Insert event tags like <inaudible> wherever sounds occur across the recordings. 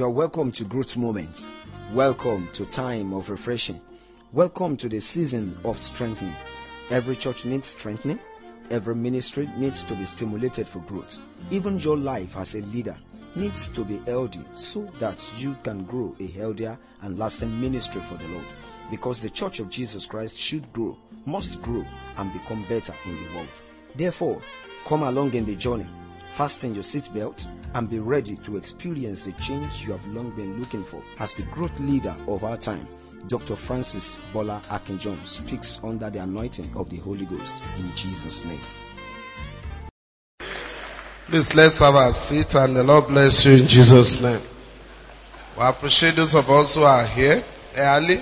You are welcome to Growth Moments. Welcome to time of refreshing. Welcome to the season of strengthening. Every church needs strengthening. Every ministry needs to be stimulated for growth. Even your life as a leader needs to be healthy so that you can grow a healthier and lasting ministry for the Lord. Because the church of Jesus Christ should grow, must grow, and become better in the world. Therefore, come along in the journey, fasten your seatbelt, and be ready to experience the change you have long been looking for. As the growth leader of our time, Dr. Francis Bola Akinjon speaks under the anointing of the Holy Ghost in Jesus' name. Please let's have a seat and the Lord bless you in Jesus' name. We appreciate those of us who are here early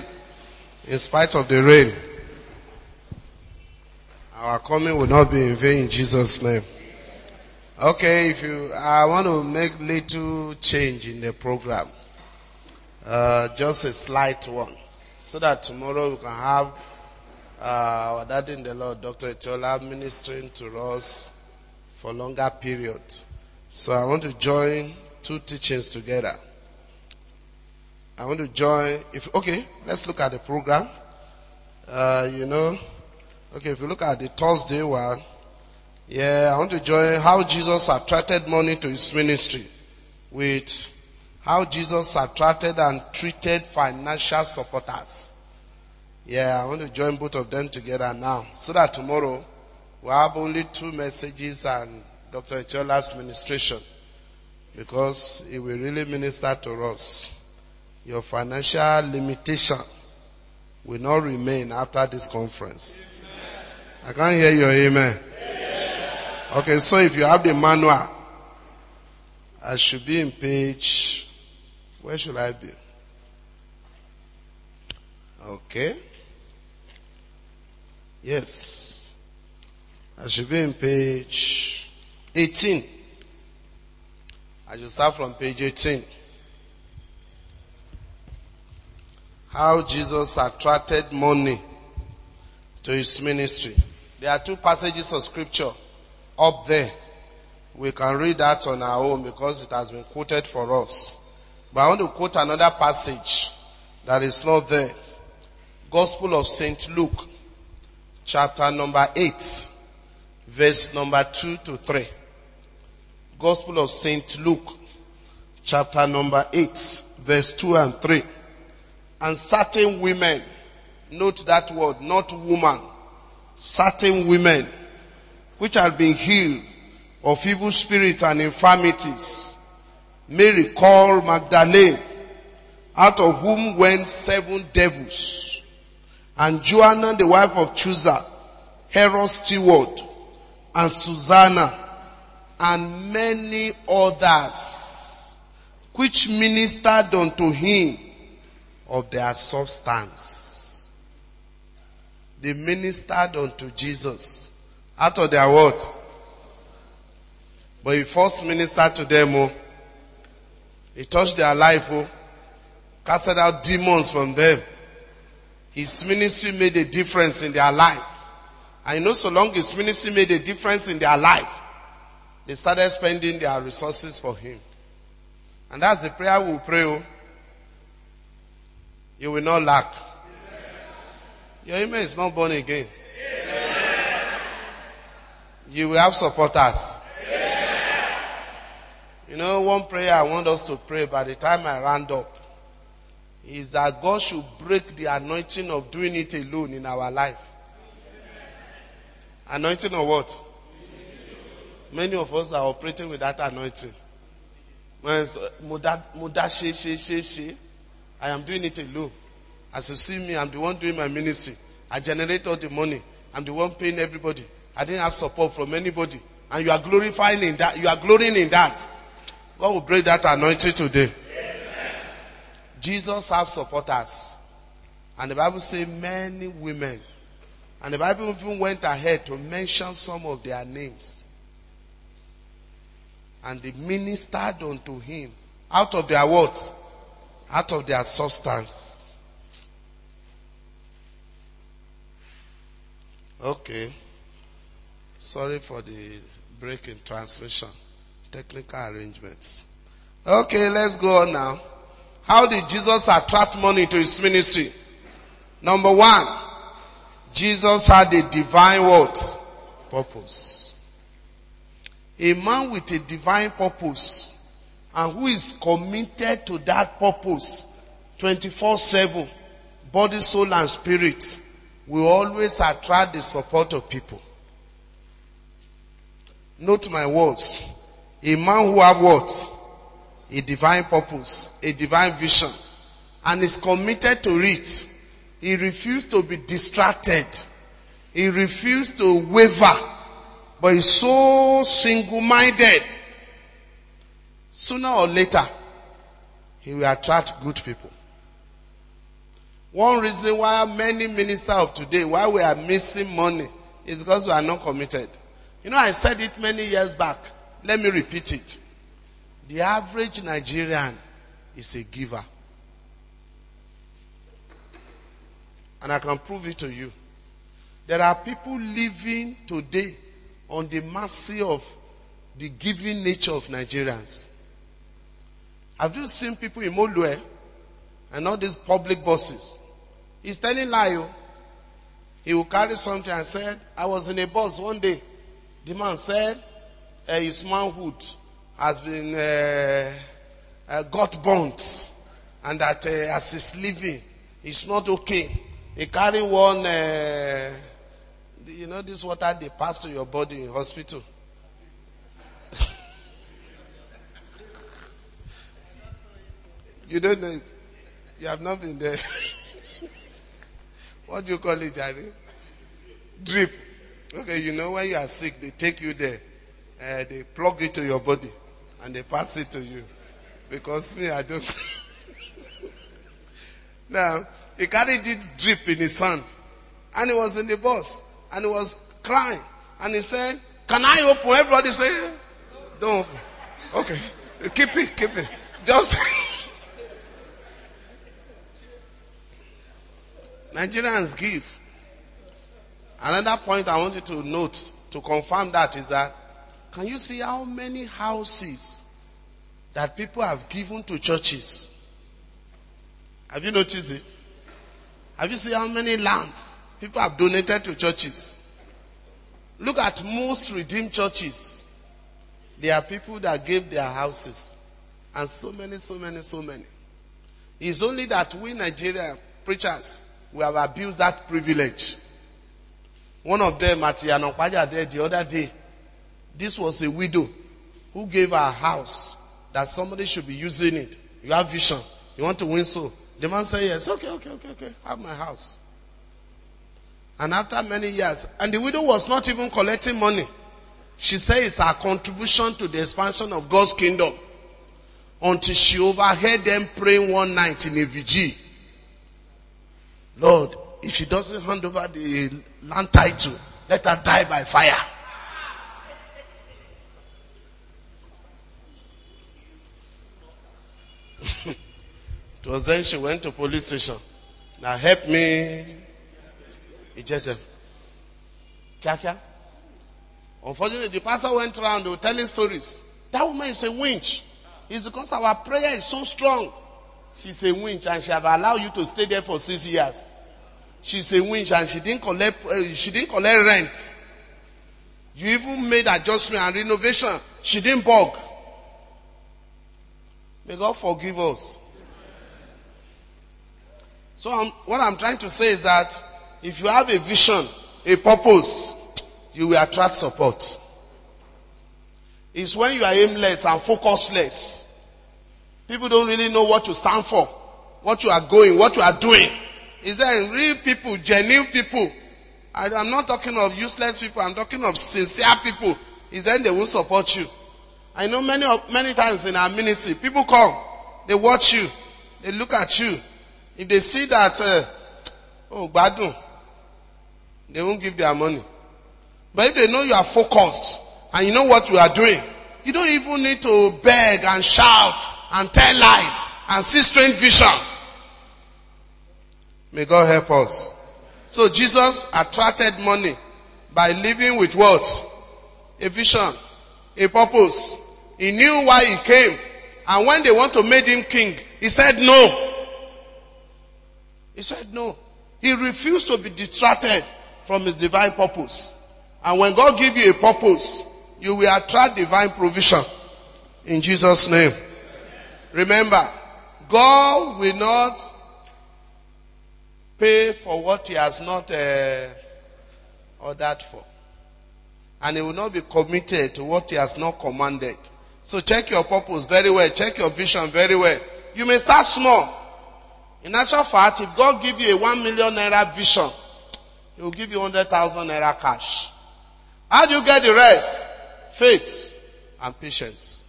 in spite of the rain. Our coming will not be in vain in Jesus' name. Okay, if you, I want to make little change in the program. Uh, just a slight one. So that tomorrow we can have uh, our daddy in the Lord, Dr. Etola, ministering to us for longer period. So I want to join two teachings together. I want to join, if, okay, let's look at the program. Uh, you know, okay, if you look at the Thursday one, yeah, I want to join how Jesus attracted money to his ministry with how Jesus attracted and treated financial supporters. Yeah, I want to join both of them together now so that tomorrow we have only two messages and Dr. Echola's ministration because it will really minister to us. Your financial limitation will not remain after this conference. I can't hear your amen. Okay, so if you have the manual, I should be in page, where should I be? Okay. Yes. I should be in page 18. I should start from page 18. How Jesus attracted money to his ministry. There are two passages of scripture up there. We can read that on our own because it has been quoted for us. But I want to quote another passage that is not there. Gospel of St. Luke, chapter number 8, verse number 2 to 3. Gospel of St. Luke, chapter number 8, verse 2 and 3. And certain women, note that word, not woman, certain women which had been healed of evil spirits and infirmities. Mary called Magdalene, out of whom went seven devils. And Joanna, the wife of Chuza, Herod's steward, and Susanna, and many others, which ministered unto him of their substance. They ministered unto Jesus out of their what? But he first ministered to them, oh. He touched their life, oh. Casted out demons from them. His ministry made a difference in their life. I know so long his ministry made a difference in their life, they started spending their resources for him. And that's the prayer we pray. Oh. You will not lack. Your email is not born again you will have supporters. You know, one prayer I want us to pray by the time I round up is that God should break the anointing of doing it alone in our life. Anointing of what? Many of us are operating with that anointing. I am doing it alone. As you see me, I'm the one doing my ministry. I generate all the money. I'm the one paying everybody. I didn't have support from anybody. And you are glorifying in that. You are glorying in that. God will break that anointing today. Amen. Jesus have supporters. And the Bible says many women. And the Bible even went ahead to mention some of their names. And they ministered unto him out of their what? Out of their substance. Okay. Sorry for the break in transmission. Technical arrangements. Okay, let's go on now. How did Jesus attract money to his ministry? Number one, Jesus had a divine what? Purpose. A man with a divine purpose and who is committed to that purpose 24-7, body, soul and spirit, will always attract the support of people. Note my words. A man who have what? A divine purpose, a divine vision, and is committed to it. He refused to be distracted. He refused to waver. But he's so single-minded. Sooner or later, he will attract good people. One reason why many ministers of today, why we are missing money, is because we are not committed. You know, I said it many years back. Let me repeat it. The average Nigerian is a giver. And I can prove it to you. There are people living today on the mercy of the giving nature of Nigerians. Have you seen people in Molue and all these public buses? He's telling lie. oh. He will carry something and said, I was in a bus one day. The man said, uh, his manhood has been uh, uh, got burnt and that as he's living, it's not okay. He carry one, you know this water they pass to your body in hospital. <laughs> you don't know it. You have not been there. <laughs> what do you call it, Daddy? Drip. Okay, you know when you are sick, they take you there. Uh, they plug it to your body and they pass it to you. Because me, I don't. <laughs> now, he carried this drip in his hand and he was in the bus and he was crying and he said, can I open? Everybody say, don't open. Okay. Keep it, keep it. Just. <laughs> Nigerians give. Another point I want you to note to confirm that is that can you see how many houses that people have given to churches? Have you noticed it? Have you seen how many lands people have donated to churches? Look at most redeemed churches. There are people that gave their houses. And so many, so many, so many. It's only that we Nigerian preachers, we have abused that privilege. One of them at Yanokwaja there the other day, this was a widow who gave her house that somebody should be using it. You have vision. You want to win so. The man said yes. Okay, okay, okay, okay. Have my house. And after many years, and the widow was not even collecting money. She said it's her contribution to the expansion of God's kingdom. Until she overheard them praying one night in a vigil. Lord, if she doesn't hand over the land title, let her die by fire. <laughs> it was then she went to police station. Now help me eject them. Kia. Unfortunately, the pastor went around, telling stories. That woman is a winch. It's because our prayer is so strong. She's a winch and she have allowed you to stay there for six years. She's a winch and she didn't collect, uh, she didn't collect rent. You even made adjustment and renovation. She didn't bug. May God forgive us. So I'm, what I'm trying to say is that if you have a vision, a purpose, you will attract support. It's when you are aimless and focusless. People don't really know what you stand for, what you are going, what you are doing. Is there real people, genuine people? I, am not talking of useless people. I'm talking of sincere people. Is then they will support you. I know many of, many times in our ministry, people come, they watch you, they look at you. If they see that, uh, oh, badun, they won't give their money. But if they know you are focused and you know what you are doing, you don't even need to beg and shout and tell lies and see strange vision. May God help us. So Jesus attracted money by living with what? A vision, a purpose. He knew why he came And when they want to make him king, he said no. He said no. He refused to be distracted from his divine purpose. And when God give you a purpose, you will attract divine provision. In Jesus' name. Remember, God will not pay for what he has not uh, ordered for. And he will not be committed to what he has not commanded. So check your purpose very well. Check your vision very well. You may start small. In actual fact, if God give you a one million naira vision, He will give you hundred thousand naira cash. How do you get the rest? Faith and patience.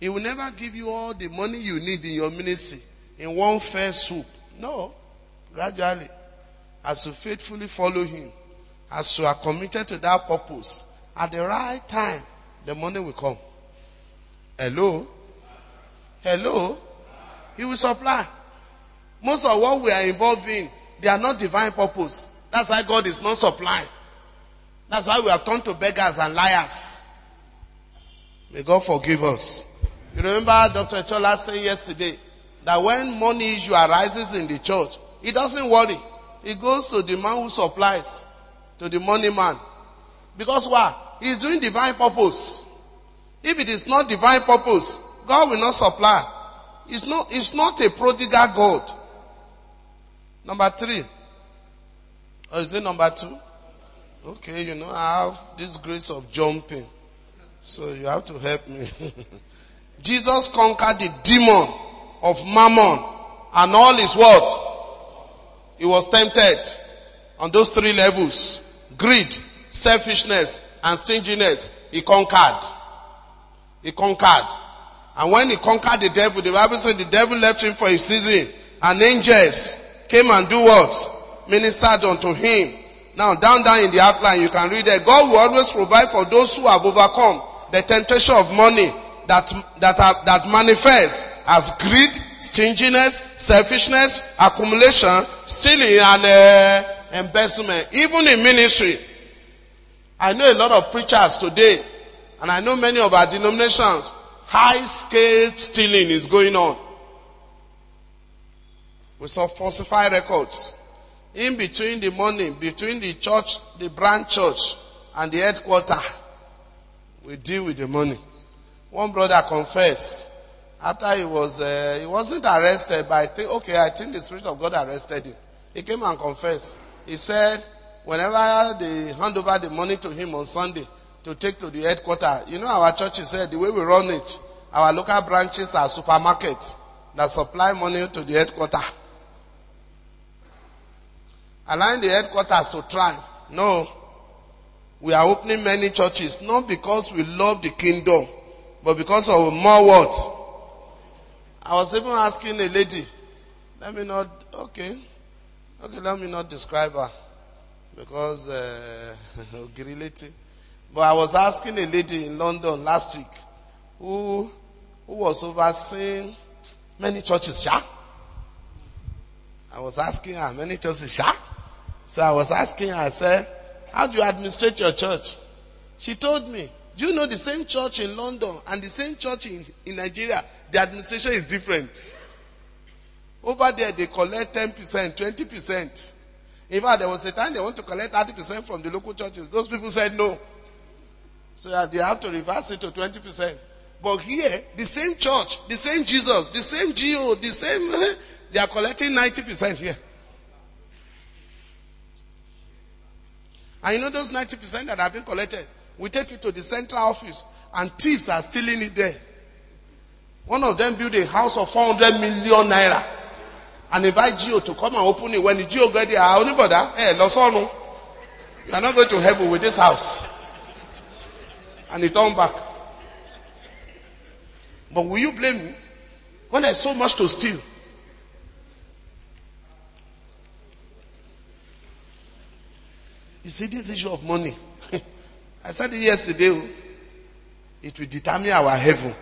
He will never give you all the money you need in your ministry in one fair swoop. No. Gradually. As you faithfully follow Him, as you are committed to that purpose, at the right time, the money will come. Hello? Hello? He will supply. Most of what we are involved in, they are not divine purpose. That's why God is not supplying. That's why we have turned to beggars and liars. May God forgive us. You remember Dr. Chola saying yesterday that when money issue arises in the church, he doesn't worry. He goes to the man who supplies, to the money man. Because why? He's doing divine purpose. If it is not divine purpose, God will not supply. It's not, it's not a prodigal God. Number three. Or is it number two? Okay, you know, I have this grace of jumping. So you have to help me. <laughs> Jesus conquered the demon of mammon and all his what? He was tempted on those three levels. Greed, selfishness, and stinginess. He conquered. He conquered. And when he conquered the devil, the Bible said the devil left him for a season. And angels came and do what? Ministered unto him. Now down down in the outline you can read that God will always provide for those who have overcome the temptation of money that, that, are, that manifests as greed, stinginess, selfishness, accumulation, stealing and uh, embezzlement. Even in ministry. I know a lot of preachers today and I know many of our denominations high scale stealing is going on. We saw falsified records. In between the money, between the church, the branch church, and the headquarter, we deal with the money. One brother confessed after he was, uh, he wasn't arrested, but I think, okay, I think the Spirit of God arrested him. He came and confessed. He said, whenever they hand over the money to him on Sunday, to take to the headquarters. You know, our church is said the way we run it, our local branches are supermarkets that supply money to the headquarters. Allowing the headquarters to thrive. No. We are opening many churches, not because we love the kingdom, but because of more words. I was even asking a lady, let me not, okay, okay, let me not describe her, because, uh, <laughs> But I was asking a lady in London last week who, who was overseeing many churches? I was asking her, many churches? So I was asking her, I said, how do you administrate your church? She told me, do you know the same church in London and the same church in, in Nigeria, the administration is different. Over there, they collect 10%, 20%. In fact, there was a time they want to collect 30% from the local churches. Those people said no. So they have to reverse it to 20%. But here, the same church, the same Jesus, the same GO, the same, eh, they are collecting 90% here. And you know those 90% that have been collected, we take it to the central office and thieves are stealing it there. One of them built a house of 400 million naira and invite GO to come and open it. When the GO get there, only brother, hey, Losonu, you are not going to heaven with this house and he turned back. But will you blame me when there's so much to steal? You see, this issue of money. <laughs> I said it yesterday. Oh, it will determine our heaven.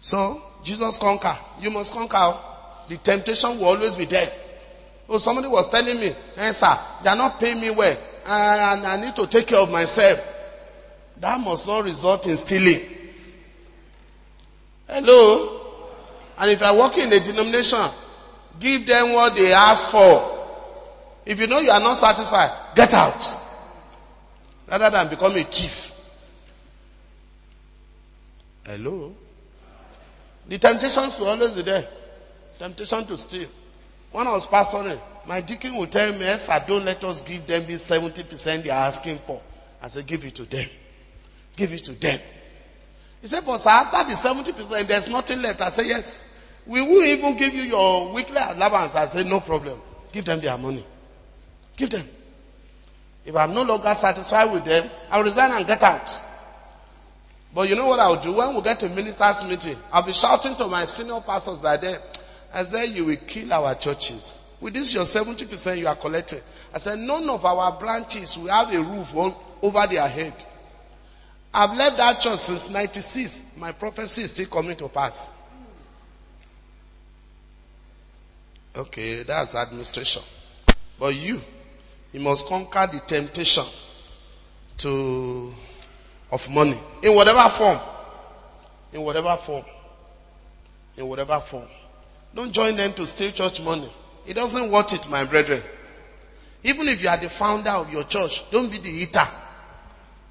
So, Jesus conquer. You must conquer. Oh. The temptation will always be there. Oh, somebody was telling me, hey, sir, they are not paying me well and I need to take care of myself. that must not result in stealing. Hello? And if you are working in a denomination, give them what they ask for. If you know you are not satisfied, get out. Rather than become a thief. Hello? The temptations will always there. Temptation to steal. When I was pastoring, my deacon would tell me, yes, I don't let us give them this 70% they are asking for. I said, give it to them. Give it to them. He said, but sir, after the 70%, there's nothing left. I said, yes. We will even give you your weekly allowance. I said, no problem. Give them their money. Give them. If I'm no longer satisfied with them, I'll resign and get out. But you know what I'll do? When we get to ministers' meeting, I'll be shouting to my senior pastors by then. I said, you will kill our churches. With this, your 70% you are collecting. I said, none of our branches will have a roof over their head. I've left that church since 96. My prophecy is still coming to pass. Okay, that's administration. But you, you must conquer the temptation to of money in whatever form. In whatever form. In whatever form. Don't join them to steal church money. It doesn't worth it, my brethren. Even if you are the founder of your church, don't be the eater.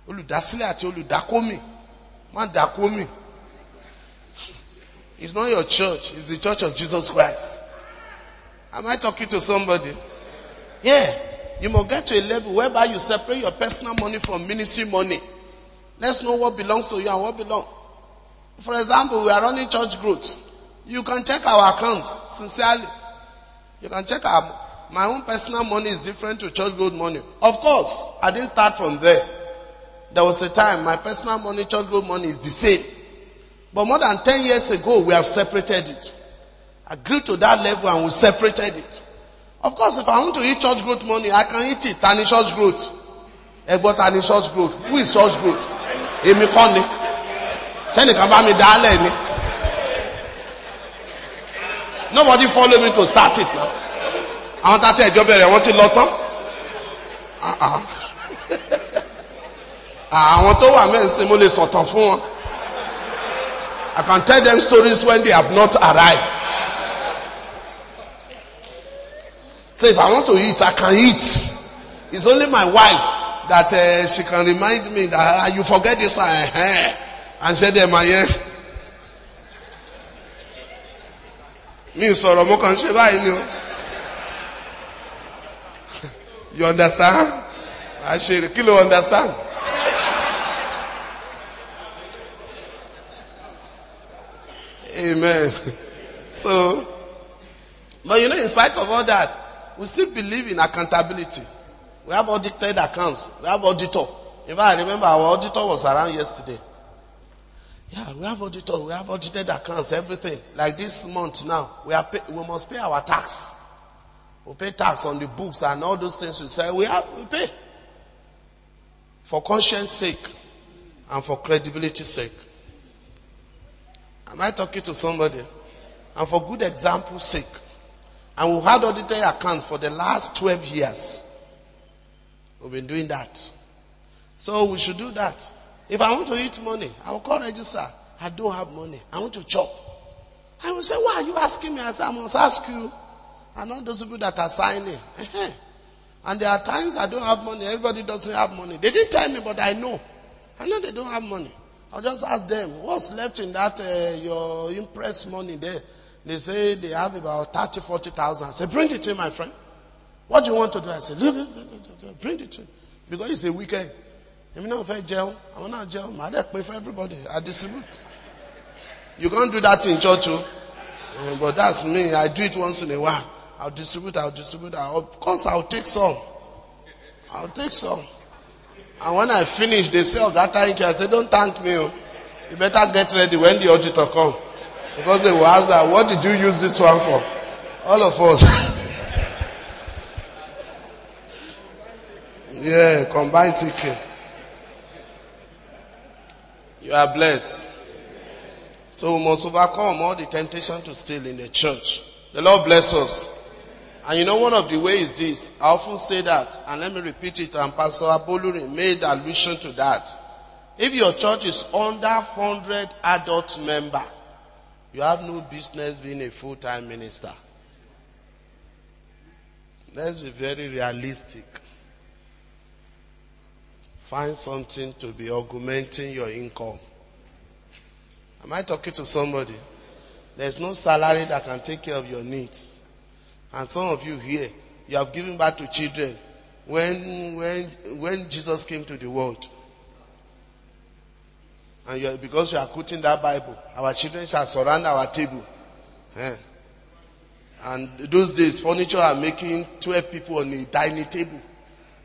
Olùdásílẹ̀ àti olùdákómì. Má dákómì. It's not your church, it's the church of Jesus Christ. Am I talking to somebody? Yeah. You must get to a level whereby you separate your personal money from ministry money. Let's know what belongs to you and what belongs. For example, we are running church growth. You can check our accounts sincerely. You can check our, my own personal money is different to church growth money. Of course, I didn't start from there. There was a time my personal money, church growth money is the same. But more than 10 years ago, we have separated it. Agreed to that level and we separated it. Of course, if I want to eat church growth money, I can eat it. Tani church growth. But tani church growth. Who is church growth? Èmi kọ́ ni. Sẹ́nìkan bá mi dálẹ̀ ni. Nobody follow me to start it now. Àwọn tá a ti ẹ̀jọ́ bẹ̀rẹ̀ wọ́n ti lọ tán. <laughs> Àwọn tó wà mẹ́sìn mo lè sọ̀tàn fún wọn. I can tell them stories when they have not arrived. So if I want to eat, I can eat. It's only my wife that uh, she can remind me that uh, you forget this uh, uh, and say them my Mi sọ̀rọ̀ mo kàn ṣe báyìí ni o. You understand? Àṣírí kí ló understand? Amen. So, but you know, in spite of all that, we still believe in accountability. We have audited accounts. We have auditor. In fact, I remember our auditor was around yesterday. Yeah, we have auditor. We have audited accounts, everything. Like this month now, we are pay, we must pay our tax. We pay tax on the books and all those things we say. We have we pay for conscience sake and for credibility sake. Am I talking to somebody? And for good example sake. And we've had audited accounts for the last 12 years. We've been doing that. So we should do that. If I want to eat money, I will call register. I don't have money. I want to chop. I will say, why are you asking me? I say, I must ask you. And all those people that are signing. And there are times I don't have money. Everybody doesn't have money. They didn't tell me, but I know. I know they don't have money. I'll just ask them, what's left in that, uh, your imprest money there? They say they have about 30, 40,000. I say, bring it to my friend. What do you want to do? I look bring it to me. Because it's a weekend. Náà fẹ́ jẹun, àwọn náà jẹun, màá dẹ̀ pay for everybody. I distribute. You can't do that in church, oh. Uh, but that's me. I do it once in a while. I'll distribute, I'll distribute. I'll, of course, I'll take some. I'll take some. And when I finish, they say, oh, God, thank you. I say, don't thank me. Oh. You better get ready when the auditor come. Because they will ask that, what did you use this one for? All of us. <laughs> yeah, combined ticket. You are blessed. So we must overcome all the temptation to steal in the church. The Lord bless us. And you know one of the ways is this. I often say that, and let me repeat it, and Pastor Aboluri made allusion to that. If your church is under 100 adult members, you have no business being a full-time minister. Let's be very realistic. Find something to be augmenting your income. Am I talking to somebody? There's no salary that can take care of your needs. And some of you here, you have given back to children when, when, when Jesus came to the world. And you are, because you are quoting that Bible, our children shall surround our table. Eh. And those days, furniture are making 12 people on a dining table.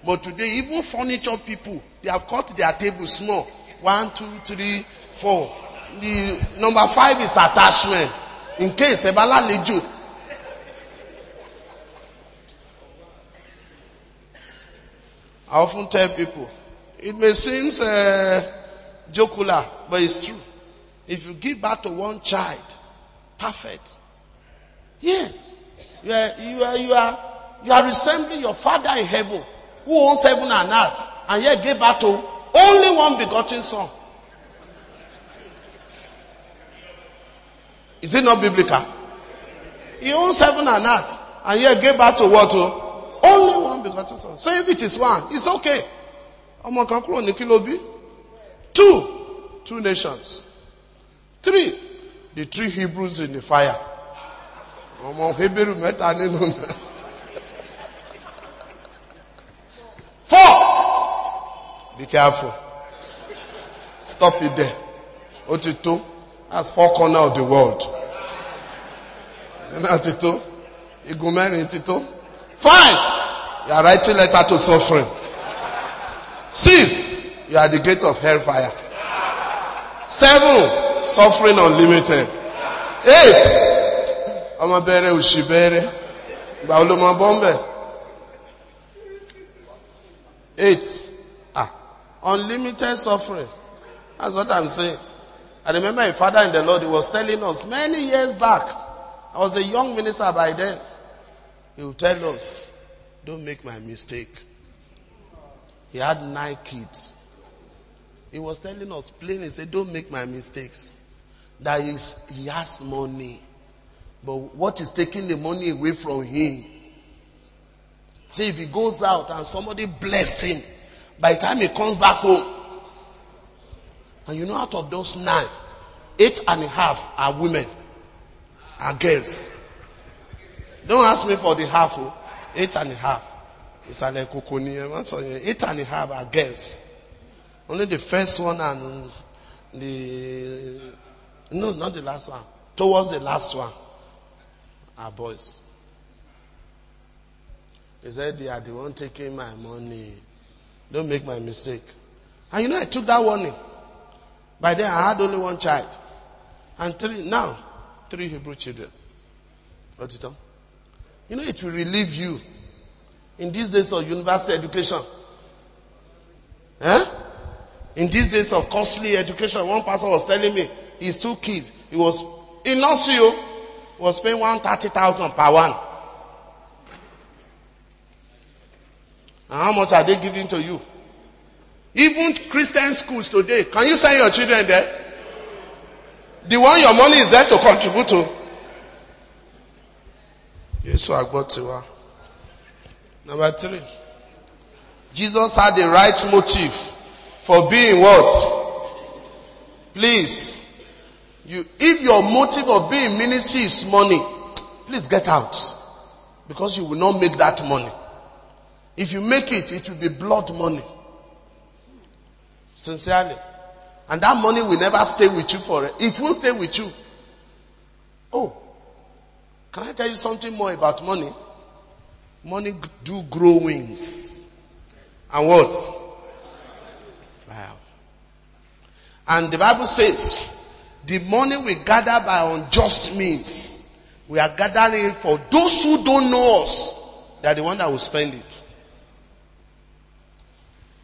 But today, even furniture people, they have cut their table small. One, two, three, four. The number five is attachment. In case Ebala Leju. I often tell people, it may seem uh, jocular, but it's true. If you give birth to one child, perfect. Yes. You are, you are, you are, you are resembling your father in heaven who owns heaven and earth and yet gave birth to only one begotten son. Is it not biblical? He owns heaven and earth and yet gave birth to what? Oh? Only one begotten son. So if it is one, it's okay. Ọmọ kan kúrò ní? Two, two nations. Three, the three Hebrews in the fire. Hebrew. Be careful. Stop it there. Otito. That's four corner of the world. Then Tito. Igumeni Tito. Five. You are writing letter to suffering. Six. You are the gate of hellfire. Seven. Suffering unlimited. Eight. ọmọ bẹ̀rẹ̀ òṣì bẹ̀rẹ̀ ìgbà wo ló mọ bọ́m̀bẹ̀ eight unlimited suffering. That's what i'm saying. I remember a father in the lord he was telling us many years back i was a young minister by then he would tell us don't make my mistake. He had nine kids. He was telling us plainly he said don't make my mistakes. That is he has money but what is taking the money away from him? See, if he goes out and somebody bless him, by the time he comes back home, and you know, out of those nine, eight and a half are women, are girls. Don't ask me for the half, oh. eight and a half. It's an eight and a half are girls. Only the first one and the, no, not the last one, towards the last one are boys. They said they are the one taking my money. Don't make my mistake. And you know, I took that warning. By then, I had only one child. And three, now, three Hebrew children. What it You know, it will relieve you in these days of university education. Eh? In these days of costly education, one person was telling me his two kids, he was in nursery, was paying 130,000 per one. And how much are they giving to you? Even Christian schools today, can you send your children there? The one your money is there to contribute to. Yes, I got to. Number three. Jesus had the right motive for being what? Please. You, if your motive of being ministry is money, please get out. Because you will not make that money. If you make it, it will be blood money. Sincerely. And that money will never stay with you forever. It won't stay with you. Oh, can I tell you something more about money? Money do grow wings. And what? Wow. And the Bible says, the money we gather by unjust means, we are gathering it for those who don't know us. They are the one that will spend it.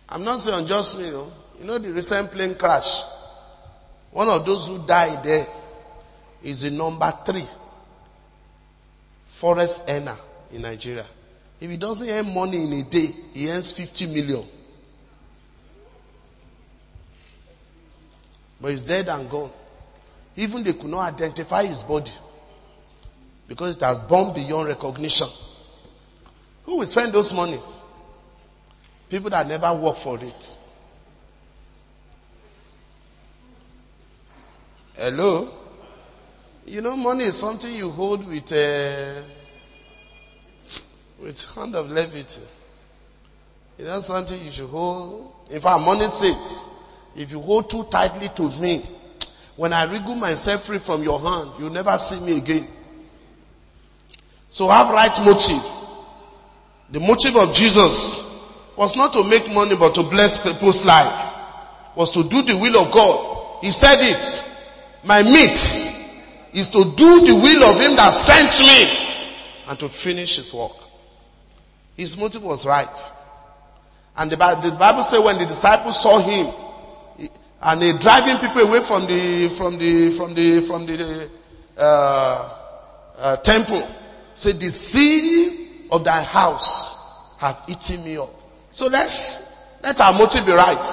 I'm not saying unjust means, you oh. know, you know the recent plane crash. One of those who died there is the number three forest earner in Nigeria. If he doesn't earn money in a day, he earns 50 million. But he's dead and gone. Even they could not identify his body because it has gone beyond recognition. Who will spend those monies? People that never work for it. Hello? You know, money is something you hold with a with hand of levity. It's not something you should hold. In fact, money says, if you hold too tightly to me, when I wriggle myself free from your hand, you'll never see me again. So have right motive. The motive of Jesus was not to make money but to bless people's life. Was to do the will of God. He said it. My meat is to do the will of him that sent me and to finish his work. His motive was right. And the, Bible says when the disciples saw him, and they driving people away from the from the from the from the uh, uh, temple, said the seal of thy house have eaten me up. So let's let our motive be right.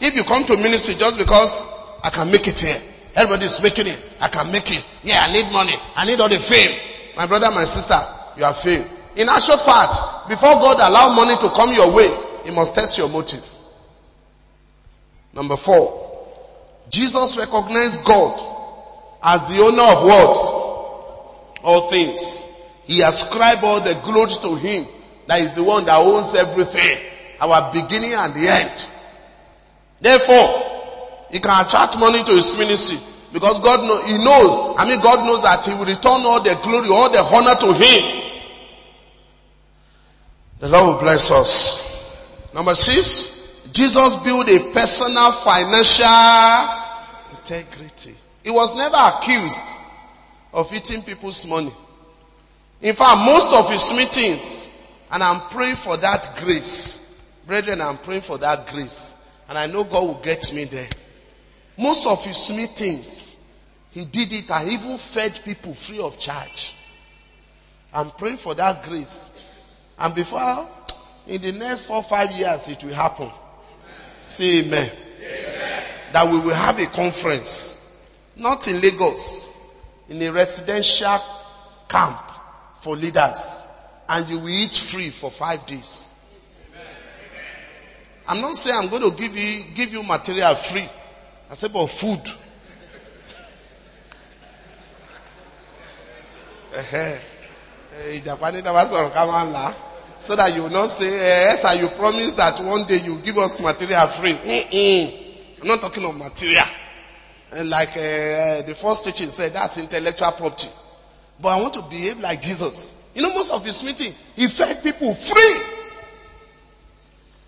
If you come to ministry just because I can make it here, everybody's making it, I can make it. Yeah, I need money, I need all the fame. My brother, my sister, you have fame. In actual fact, before God allow money to come your way, He must test your motive. Number four, Jesus recognized God as the owner of what? All things. He ascribed all the glory to Him. That is the one that owns everything. Our beginning and the end. Therefore, He can attract money to His ministry. Because God knows, He knows, I mean God knows that He will return all the glory, all the honor to Him. The Lord will bless us. Number six, Jesus built a personal financial integrity. He was never accused of eating people's money. In fact, most of his meetings, and I'm praying for that grace. Brethren, I'm praying for that grace. And I know God will get me there. Most of his meetings, he did it I even fed people free of charge. I'm praying for that grace. And before, in the next four, five years, it will happen. Say amen. amen. That we will have a conference, not in Lagos, in a residential camp for leaders, and you will eat free for five days. I'm not saying I'm going to give you give you material free. I said, but food. Eh, so that you will not say, eh, yes, Esther, you promise that one day you give us material free. Mm-mm. I'm not talking of material. And like uh, the first teaching said, that's intellectual property. But I want to behave like Jesus. You know, most of his meeting, he fed people free.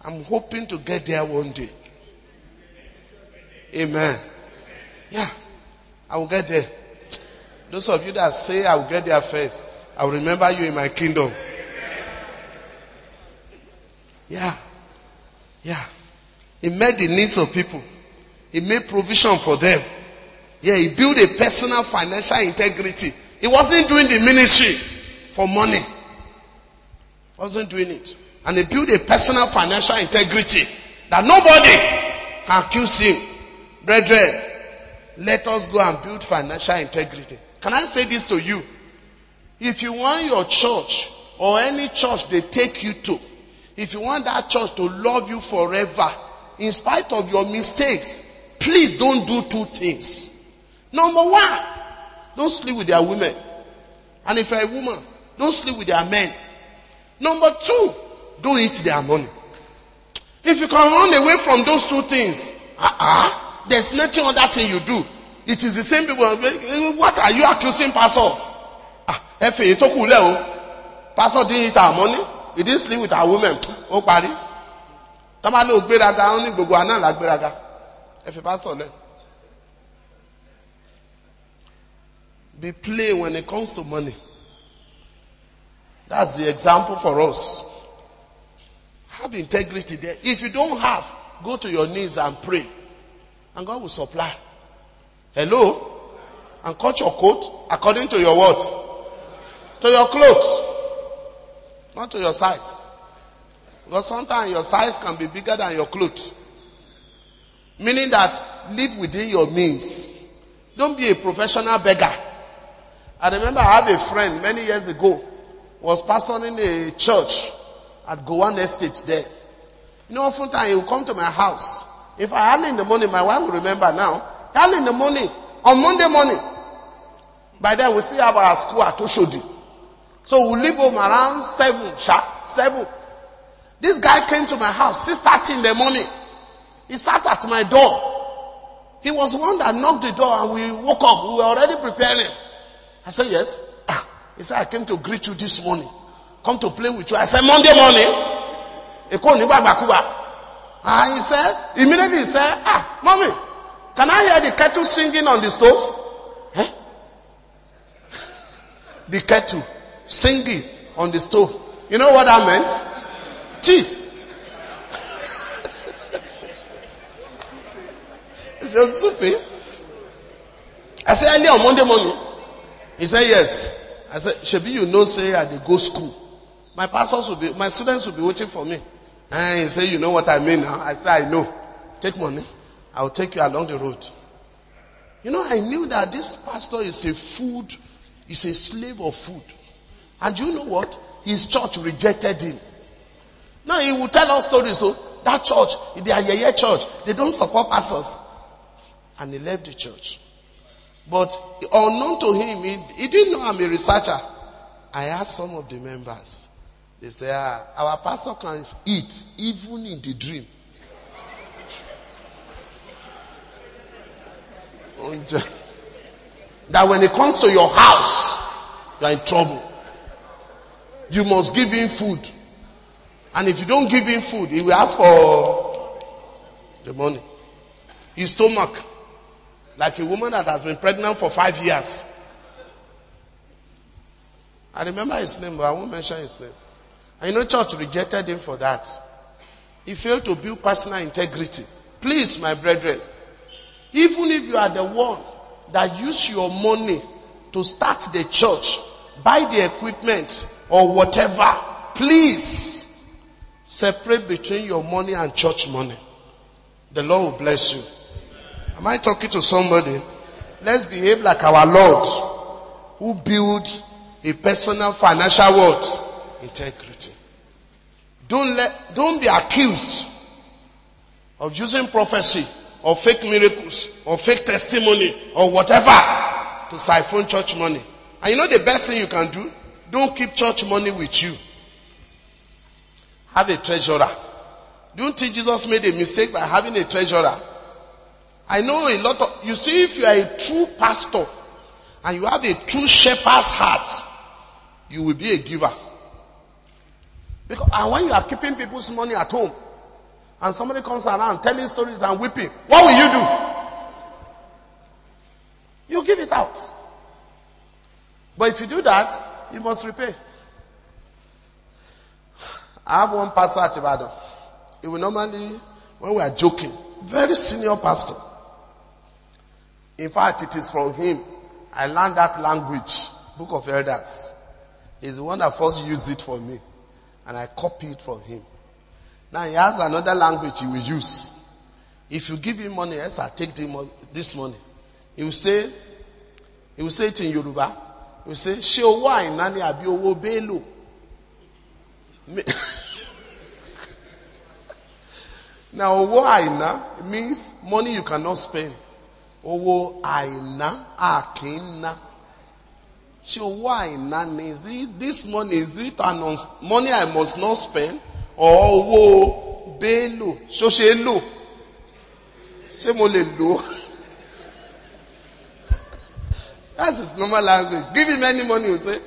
I'm hoping to get there one day. Amen. Yeah, I will get there. Those of you that say I will get there first, I will remember you in my kingdom. Yeah. Yeah. He met the needs of people. He made provision for them. Yeah, he built a personal financial integrity. He wasn't doing the ministry for money. Wasn't doing it. And he built a personal financial integrity that nobody can accuse him. Brethren, let us go and build financial integrity. Can I say this to you? If you want your church or any church they take you to, if you want that church to love you forever, in spite of your mistakes, please don't do two things. Number one, don't sleep with their women. And if you're a woman, don't sleep with their men. Number two, don't eat their money. If you can run away from those two things, uh-uh, there's nothing other thing you do. It is the same people. What are you accusing pastor of? Ah, Pastor didn't eat our money. He didn't sleep with our women. Ó parí. Tọ́mọ ló gbéraga, ó ní gbogbo àná là gbéraga. Ẹ fi pastor lẹ̀. Be plain when it comes to money. That's the example for us. Have integrity there. If you don't have, go to your knees and pray. And God will supply. Hello? And cut your coat according to your words. To your clothes. Not to your size. Because sometimes your size can be bigger than your clothes. Meaning that live within your means. Don't be a professional beggar. I remember I have a friend many years ago was pastoring a church at Gowon Estate there. You know, often time he will come to my house. If I early in the morning, my wife will remember now. Early in the morning, on Monday morning, by then we still have our school at Oshodi. So we leave home around seven, sharp, seven. This guy came to my house, six thirty in the morning. He sat at my door. He was one that knocked the door and we woke up. We were already preparing. I said, yes. He said, I came to greet you this morning. Come to play with you. I said, Monday morning. Ah, he said, immediately he said, ah, mommy, can I hear the kettle singing on the stove? Eh? <laughs> the kettle singing on the stove. You know what that meant? Tea. <laughs> Sufi. I said early on Monday morning. He said yes. I said, Shebi, you know, say I go school. My pastors will be, my students will be waiting for me. And he said, you know what I mean now? I said, I know. Take money. I will take you along the road. You know, I knew that this pastor is a food, is a slave of food. And you know what? His church rejected him. Now he will tell us stories. So that church, they are church. They don't support pastors. And he left the church. But unknown to him, he, he didn't know I'm a researcher. I asked some of the members. They say, ah, our pastor can eat even in the dream. that when it comes to your house, you are in trouble. You must give him food. And if you don't give him food, he will ask for the money. His stomach like a woman that has been pregnant for five years. I remember his name, but I won't mention his name. And you know, church rejected him for that. He failed to build personal integrity. Please, my brethren, even if you are the one that use your money to start the church, buy the equipment or whatever, please separate between your money and church money. The Lord will bless you. Am I talking to somebody? Let's behave like our Lord who built a personal financial what? Integrity. Don't let, don't be accused of using prophecy or fake miracles or fake testimony or whatever to siphon church money. And you know the best thing you can do? Don't keep church money with you. Have a treasurer. Don't think Jesus made a mistake by having a treasurer. I know a lot of, you see, if you are a true pastor and you have a true shepherd's heart, you will be a giver. Because, and when you are keeping people's money at home and somebody comes around telling stories and weeping, what will you do? You give it out. But if you do that, you must repay. I have one pastor at Ibadan. He will normally, when we are joking, very senior pastor. In fact, it is from him I learned that language, Book of Elders. He's the one that first used it for me. And I copied it from him. Now he has another language he will use. If you give him money, yes, I take this money. He will say, he will say it in Yoruba. He will say, Ṣé owó àìná ni àbí owó bélò? <laughs> now, owó àìná means money you cannot spend owó àìná àkínná ṣé owó àìná ni? Is it this money is it money I must not spend? Or owó bélò ṣó ṣe lò ṣé mo lè lò <laughs> that's his normal language. Give him any money you say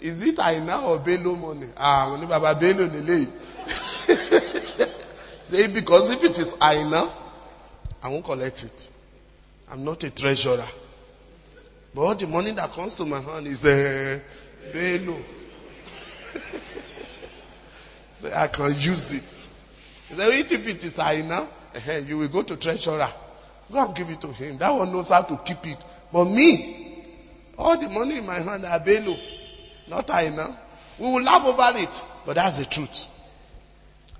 is it àìná or bélò money? Ah mo ní baba bélò lélẹ́yìí say <laughs> because if it is àìná I won't collect it. I'm not a treasurer. But all the money that comes to my hand is a uh, belo. so I can use it. He said, if it is I now, you will go to treasurer. Go and give it to him. That one knows how to keep it. But me, all the money in my hand are belo. Not I now. We will laugh over it. But that's the truth.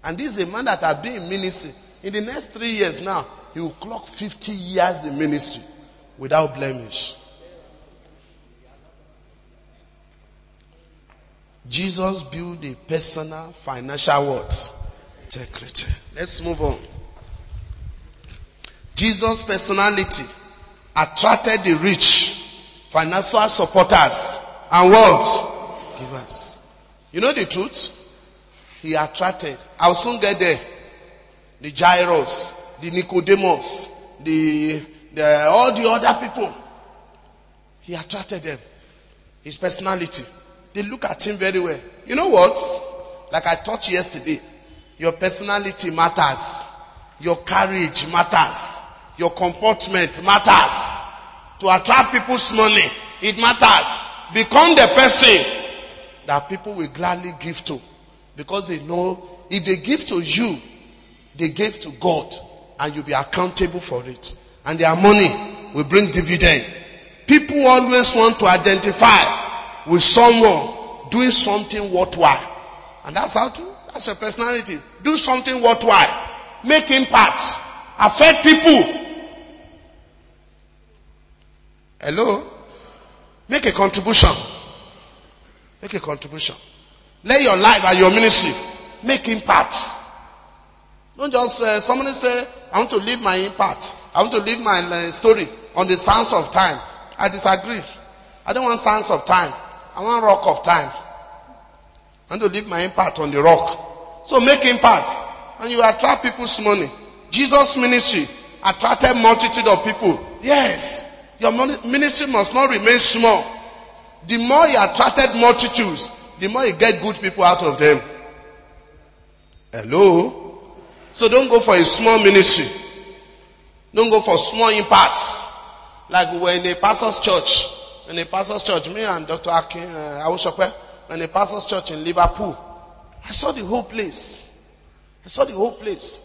And this is a man that has been in ministry In the next three years now, he will clock 50 years in ministry without blemish. Jesus built a personal financial what? Integrity. Let's move on. Jesus' personality attracted the rich, financial supporters, and what? Givers. You know the truth? He attracted. I'll soon get there. The Jairus, the Nicodemus, the, the all the other people. He attracted them. His personality. They look at him very well. You know what? Like I taught you yesterday, your personality matters. Your courage matters. Your comportment matters. To attract people's money, it matters. Become the person that people will gladly give to. Because they know if they give to you, they gave to God and you'll be accountable for it. And their money will bring dividend. People always want to identify with someone doing something worthwhile. And that's how to, that's your personality. Do something worthwhile. Make impact. Affect people. Hello? Make a contribution. Make a contribution. Lay your life and your ministry. Make impact. Don't just, uh, somebody say, I want to leave my impact. I want to leave my uh, story on the sands of time. I disagree. I don't want sands of time. I want rock of time. I want to leave my impact on the rock. So make impact. And you attract people's money. Jesus' ministry attracted multitude of people. Yes. Your ministry must not remain small. The more you attracted multitudes, the more you get good people out of them. Hello? So don't go for a small ministry. Don't go for small impacts. Like in a pastor's church. In a pastor's church, me and Dr. Akin, uh, Awoshope, in a pastor's church in Liverpool. I saw the whole place. I saw the whole place.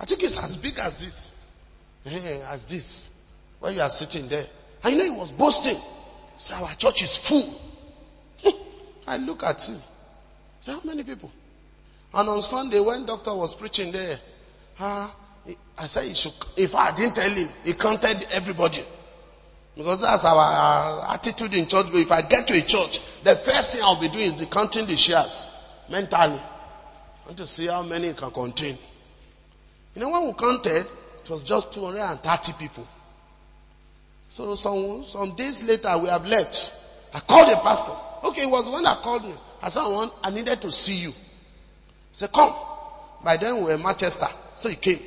I think it's as big as this. Yeah, as this. Where you are sitting there. I know he was boasting. So our church is full. <laughs> I look at him. Say, how many people? And on Sunday, when doctor was preaching there, I said, should, if I didn't tell him, he counted everybody. Because that's our, attitude in church. But if I get to a church, the first thing I'll be doing is counting the shares mentally. Want to see how many it can contain. You know, when we counted, it was just 230 people. So some, some days later, we have left. I called the pastor. Okay, it was when I called me. I said, I, want, I needed to see you. Said, come. By then we were in Manchester. So he came.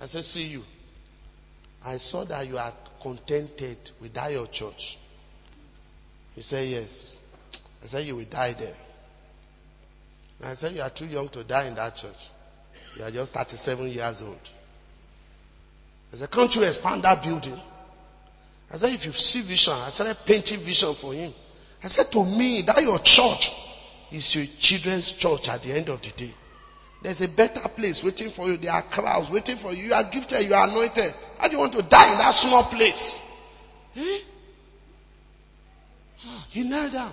I said, see you. I saw that you are contented without your church. He said, yes. I said, you will die there. And I said, you are too young to die in that church. You are just 37 years old. I said, can't you expand that building? I said, if you see vision, I started painting vision for him. I said, to me, that your church is your children's church at the end of the day. There's a better place waiting for you. There are crowds waiting for you. You are gifted, you are anointed. How do you want to die in that small place? Eh? He knelt down.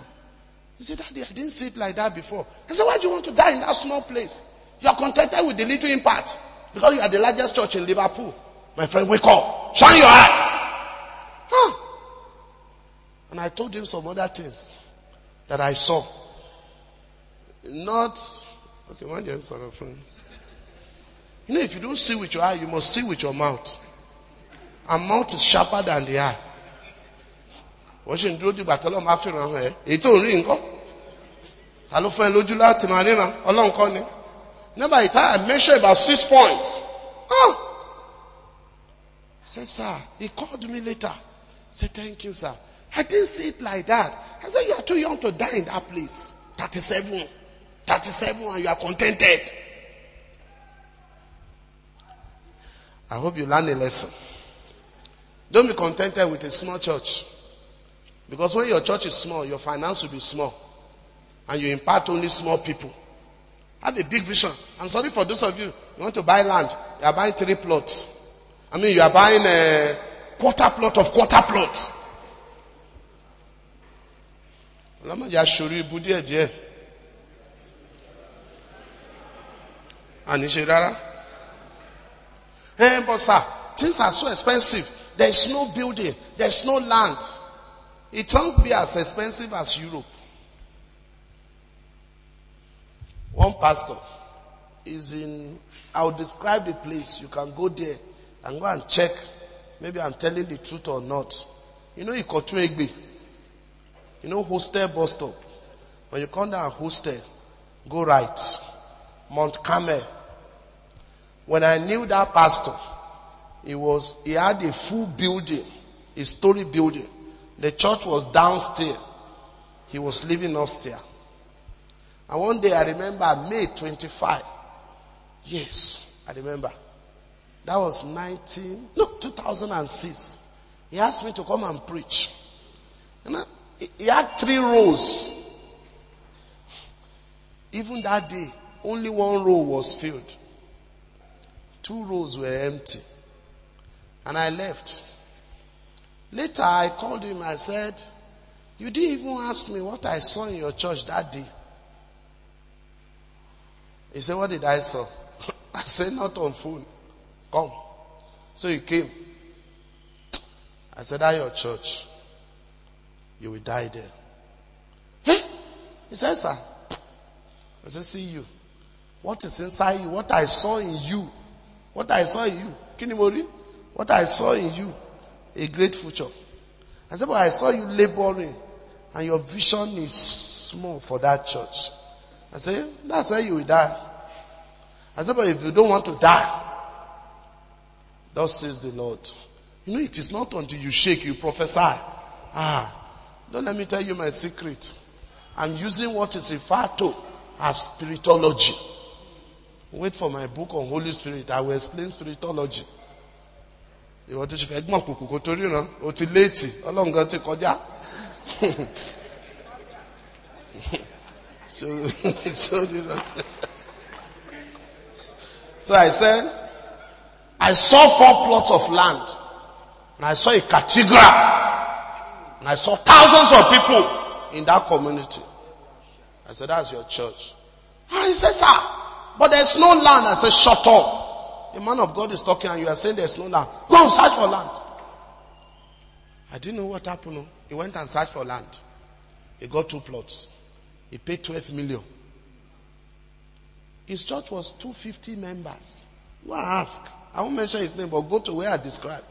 He said, Daddy, I didn't see it like that before. I said, Why do you want to die in that small place? You are contented with the little impact because you are the largest church in Liverpool. My friend, wake up. Shine your eye. Huh. And I told him some other things that I saw. Not, okay, one just sort of friend. You know, if you don't see with your eye, you must see with your mouth. And mouth is sharper than the eye. wọ́n ṣe ń dúró dìgbà tọ́lọ́ máa fi ràn ẹ́ èyí tó ń rí nǹkan. Ta ló fẹ́ lójú láti máa ríran? Ọlọ́run nígbà ìta I measure about six points. Oh! Say sir he called me later. Say thank you sir. I didn't see it like that. I said you are too young to die in that place. Thirty-seven thirty-seven and you are contented I hope you learn a lesson don't be contented with a small church. Because when your church is small, your finance will be small. And you impart only small people. Have a big vision. I'm sorry for those of you, you want to buy land. You are buying three plots. I mean, you are buying a quarter plot of quarter plot. And Ishirara? Hey, but sir, things are so expensive. There's no building. There's no land. It won't be as expensive as Europe. One pastor is in, I'll describe the place. You can go there and go and check. Maybe I'm telling the truth or not. You know Ikotun Egbe. You know hostel bus stop. When you come down hostel, go right. Mount Carmel. When I knew that pastor, he was, he had a full building, a story building. The church was downstairs. He was living upstairs. And one day I remember May 25. Yes, I remember. That was 19, no, 2006. He asked me to come and preach. And I, he had three rows. Even that day, only one row was filled. Two rows were empty. And I left. Later, I called him. I said, You didn't even ask me what I saw in your church that day. He said, What did I saw? <laughs> I said, Not on phone. Come. So he came. I said, That your church. You will die there. He said, Sir. I said, See you. What is inside you? What I saw in you. What I saw in you. Kinimori? What I saw in you. A great future. I said, But I saw you laboring. And your vision is small for that church. I said, That's where you will die. I said, But if you don't want to die, thus says the Lord. You know, it is not until you shake, you prophesy. Ah, don't let me tell you my secret. I'm using what is referred to as spiritology. Wait for my book on Holy Spirit. I will explain spiritology. Ìwọ tó ṣe fẹ́ gbọ̀n kùkù kó torí ràn ó ti léètì ọlọ́run gan ti kọjá. <laughs> so, <laughs> so, you know. so I said, I saw four plots of land. And I saw a cathedral. And I saw thousands of people in that community. I said, that's your church. And he said, sir, but there's no land. I said, shut up. The man of God is talking and you are saying there's no land. Go and search for land. I didn't know what happened. Oh. He went and searched for land. He got two plots. He paid 12 million. His church was 250 members. And ask. I won't mention his name, but go to where I described.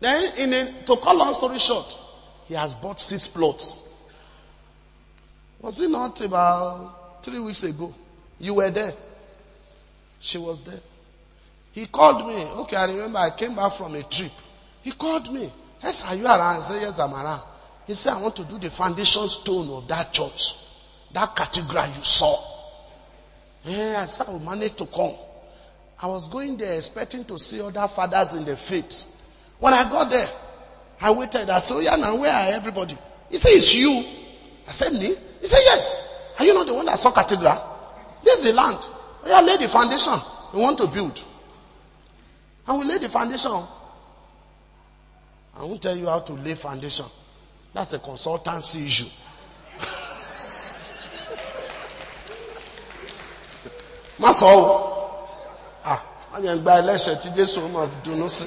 Then, in a, to cut long story short, he has bought six plots. Was it not about three weeks ago? You were there. She was there. He called me. Okay, I remember I came back from a trip. He called me. Yes, are you around? I said, Yes, I'm around. He said, I want to do the foundation stone of that church. That cathedral you saw. Yeah, I said, I will manage to come. I was going there expecting to see other fathers in the faith. When I got there, I waited. I said, Oh, yeah, now where are everybody? He said, It's you. I said, Me? He said, Yes. Are you not the one that saw cathedral? This is the land. Oh, yeah, lay the foundation. We want to build. And we lay the foundation. I won't tell you how to lay foundation. That's a consultancy issue. <laughs> má sọ o ah wọn yẹn gba ẹlẹ́ṣẹ̀ tí jésù máa dùnnú sí.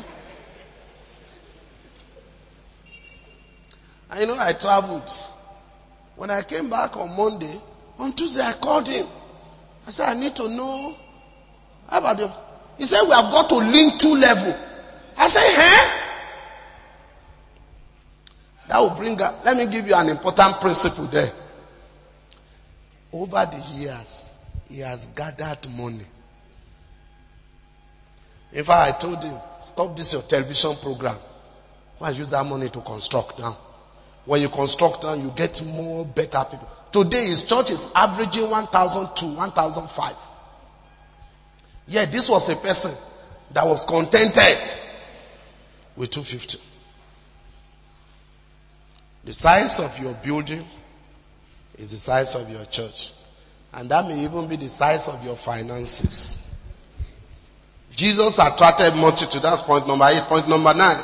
and you know I travelled when I came back on Monday on Tuesday I called him I said I need to know how about you he said we have got to link two level I said eh that will bring up let me give you an important principle there over the years he has gathered money. In fact, I told him, stop this your television program. Why use that money to construct now? When you construct now, you get more better people. Today, his church is averaging 1,002, 1,005. Yeah, this was a person that was contented with 250. The size of your building is the size of your church. And that may even be the size of your finances. Jesus attracted multitude. That's point number eight. Point number nine.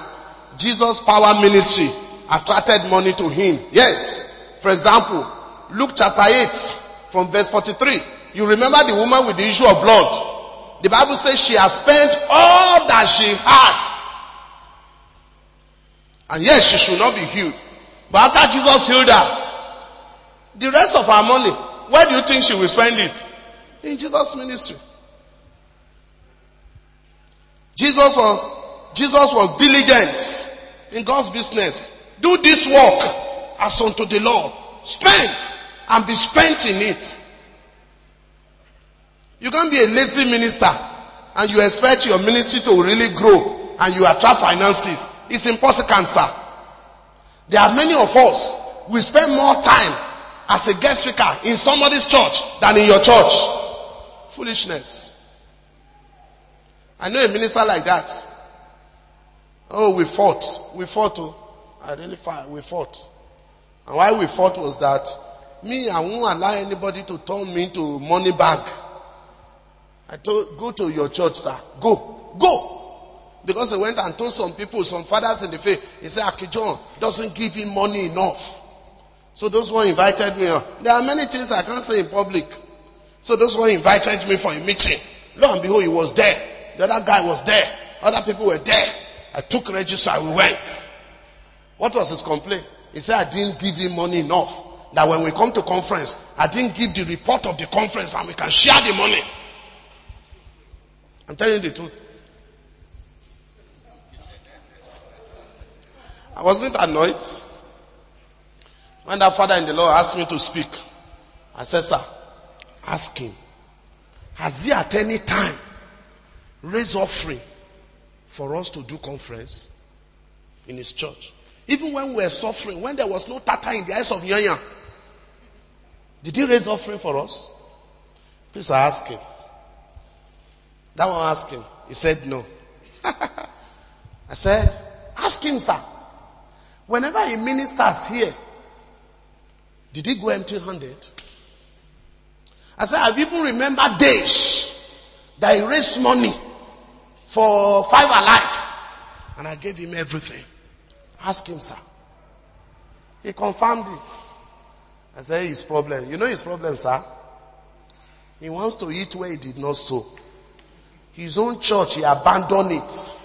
Jesus' power ministry attracted money to him. Yes. For example, Luke chapter 8 from verse 43. You remember the woman with the issue of blood. The Bible says she has spent all that she had. And yes, she should not be healed. But after Jesus healed her, the rest of her money, where do you think she will spend it? In Jesus' ministry. Jesus was, Jesus was diligent in God's business. Do this work as unto the Lord. Spend and be spent in it. You can't be a lazy minister and you expect your ministry to really grow and you attract finances. It's impossible, sir. There are many of us, we spend more time as a guest speaker in somebody's church than in your church. Foolishness. I know a minister like that. Oh, we fought. We fought. Oh. I really fought. We fought. And why we fought was that me, I won't allow anybody to turn me to money bag. I told, go to your church, sir. Go. Go. Because he went and told some people, some fathers in the faith, he said, Akijon doesn't give him money enough. So those one invited me. There are many things I can't say in public. So those one invited me for a meeting. Lo and behold, he was there. The other guy was there. Other people were there. I took register. We went. What was his complaint? He said, I didn't give him money enough. That when we come to conference, I didn't give the report of the conference and we can share the money. I'm telling you the truth. I wasn't annoyed. When that father in the Lord asked me to speak, I said, Sir, ask him. Has he at any time raised offering for us to do conference in his church? Even when we were suffering, when there was no tata in the eyes of Yanya, did he raise offering for us? Please ask him. That one asked him. He said no. <laughs> I said, ask him, sir. Whenever he ministers here, did he go empty handed? I said, I've even remembered days that he raised money for five alive. And I gave him everything. Ask him, sir. He confirmed it. I said, his problem. You know his problem, sir? He wants to eat where he did not sow. His own church, he abandoned it.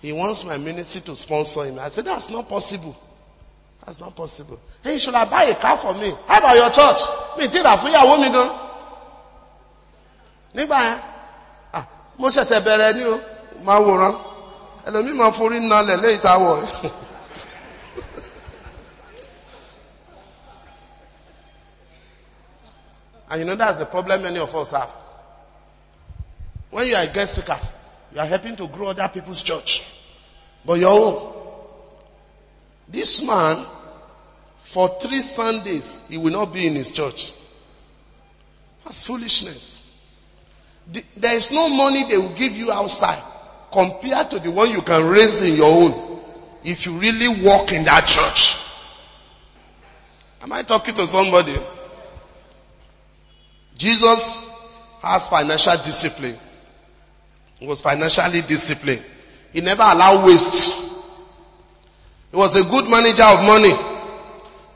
He wants my ministry to sponsor him. I said, that's not possible. That's not possible. Hey, should I buy a car for me? How about your church? Me ra fún ìyàwó mi gan. Nígbà yẹn, ah, mo ṣẹ̀ṣẹ̀ bẹ̀rẹ̀ o, máa wòran. Ẹlòmíì máa forí nalẹ̀ léyìí tá. <laughs> And you know that's the problem many of us have. When you are a guest speaker, you are helping to grow other people's church. But your own. This man, for three Sundays, he will not be in his church. That's foolishness. The, there is no money they will give you outside compared to the one you can raise in your own if you really walk in that church. Am I talking to somebody? Jesus has financial discipline. He was financially disciplined. He never allowed waste. He was a good manager of money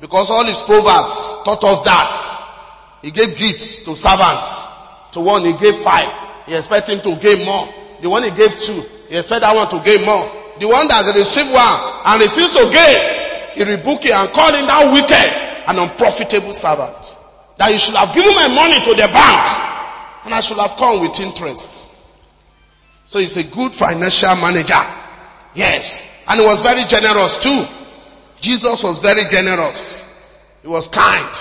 because all his proverbs taught us that. He gave gifts to servants. To one, he gave five. He expected him to gain more. The one he gave two, he expected that one to gain more. The one that received one and refused to gain, he rebuked him and called him that wicked and unprofitable servant. That you should have given my money to the bank and I should have come with interest. So he's a good financial manager. Yes. And he was very generous too. Jesus was very generous. He was kind.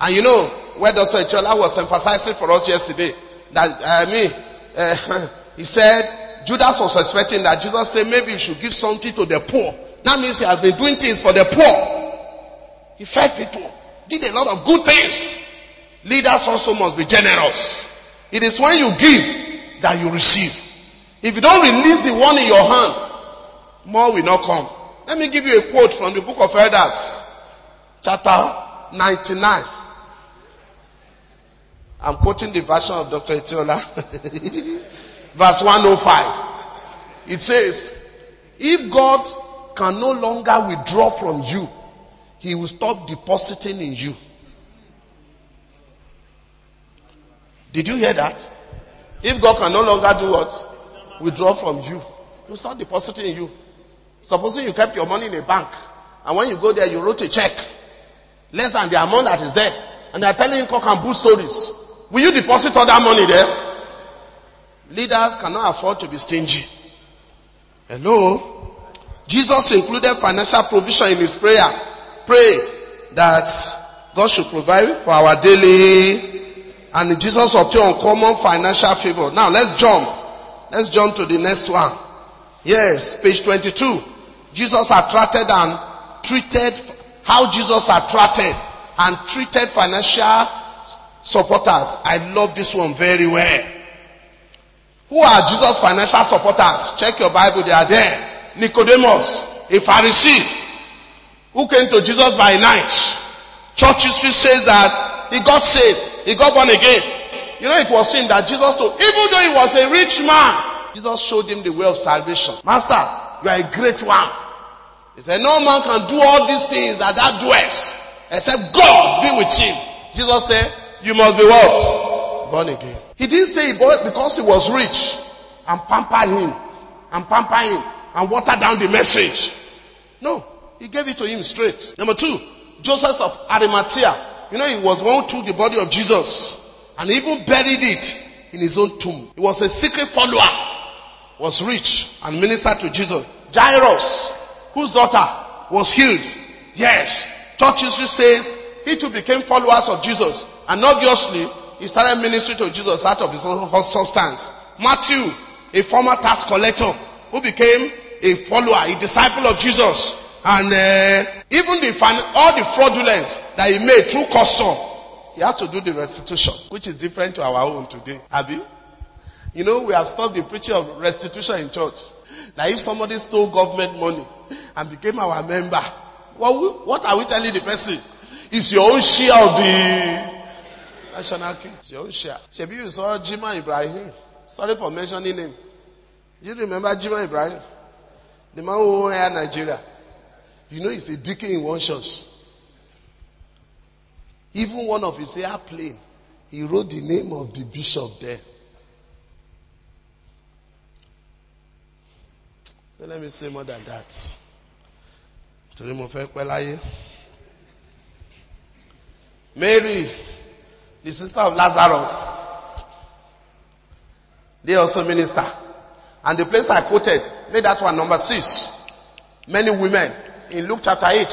And you know, where Dr. Echola was emphasizing for us yesterday, that, uh, <laughs> uh, he said, Judas was expecting that Jesus said maybe you should give something to the poor. That means he has been doing things for the poor. He fed people, did a lot of good things. Leaders also must be generous. It is when you give that you receive. If you don't release the one in your hand, more will not come. Let me give you a quote from the book of Elders, chapter 99. I'm quoting the version of Dr. Etiola. <laughs> Verse 105. It says, if God can no longer withdraw from you, he will stop depositing in you. Did you hear that? If God can no longer do what? Withdraw from you. You start depositing you. Supposing you kept your money in a bank, and when you go there, you wrote a check less than the amount that is there, and they are telling you cock and bull stories. Will you deposit all that money there? Leaders cannot afford to be stingy. Hello? Jesus included financial provision in his prayer. Pray that God should provide for our daily and Jesus obtained uncommon financial favor. Now let's jump. Let's jump to the next one. Yes, page 22. Jesus attracted and treated, how Jesus attracted and treated financial supporters. I love this one very well. Who are Jesus' financial supporters? Check your Bible, they are there. Nicodemus, a Pharisee, who came to Jesus by night. Church history says that he got saved, he got born again. You know, it was him that Jesus told, even though he was a rich man, Jesus showed him the way of salvation. Master, you are a great one. He said, No man can do all these things that that does, except God be with him. Jesus said, You must be what? Born again. He didn't say because he was rich and pamper him and pamper him and water down the message. No, he gave it to him straight. Number two, Joseph of Arimathea. You know, he was one who took the body of Jesus and even buried it in his own tomb. He was a secret follower, was rich and ministered to Jesus. Jairus, whose daughter was healed. Yes. Church history says he too became followers of Jesus. And obviously, he started ministering to Jesus out of his own substance. Matthew, a former tax collector who became a follower, a disciple of Jesus. And uh, even the all the fraudulence that he made through custom, he had to do the restitution, which is different to our own today. Abby? You know, we have stopped the preaching of restitution in church. Now, if somebody stole government money and became our member, what, what are we telling the person? It's your own share of the national king. It's your own share. Shebi, you saw Jimoh Ibrahim. Sorry for mentioning him. Do you remember Jimoh Ibrahim? The man who had Nigeria. You know he's a deacon in one church. Even one of his airplane, ah, he wrote the name of the bishop there. let me say more than that. Mary, the sister of Lazarus, they also minister. And the place I quoted made that one number six. Many women in Luke chapter 8,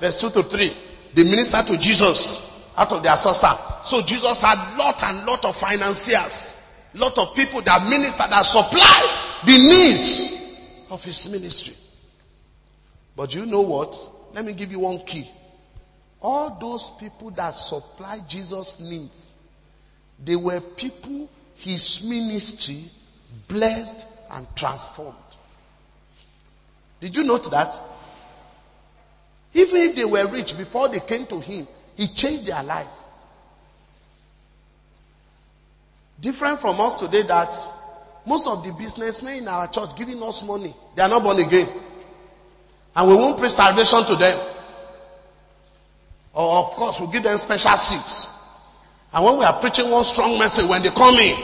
verse 2 to 3, they minister to Jesus out of their substance. So Jesus had lot and lot of financiers, lot of people that minister, that supply the needs of his ministry. But you know what? Let me give you one key. All those people that supply Jesus' needs, they were people his ministry blessed and transformed. Did you note that? Even if they were rich before they came to him, he changed their life. Different from us today that most of the businessmen in our church giving us money, they are not born again. And we won't preach salvation to them. Or of course, we we'll give them special seats. And when we are preaching one strong message, when they come in,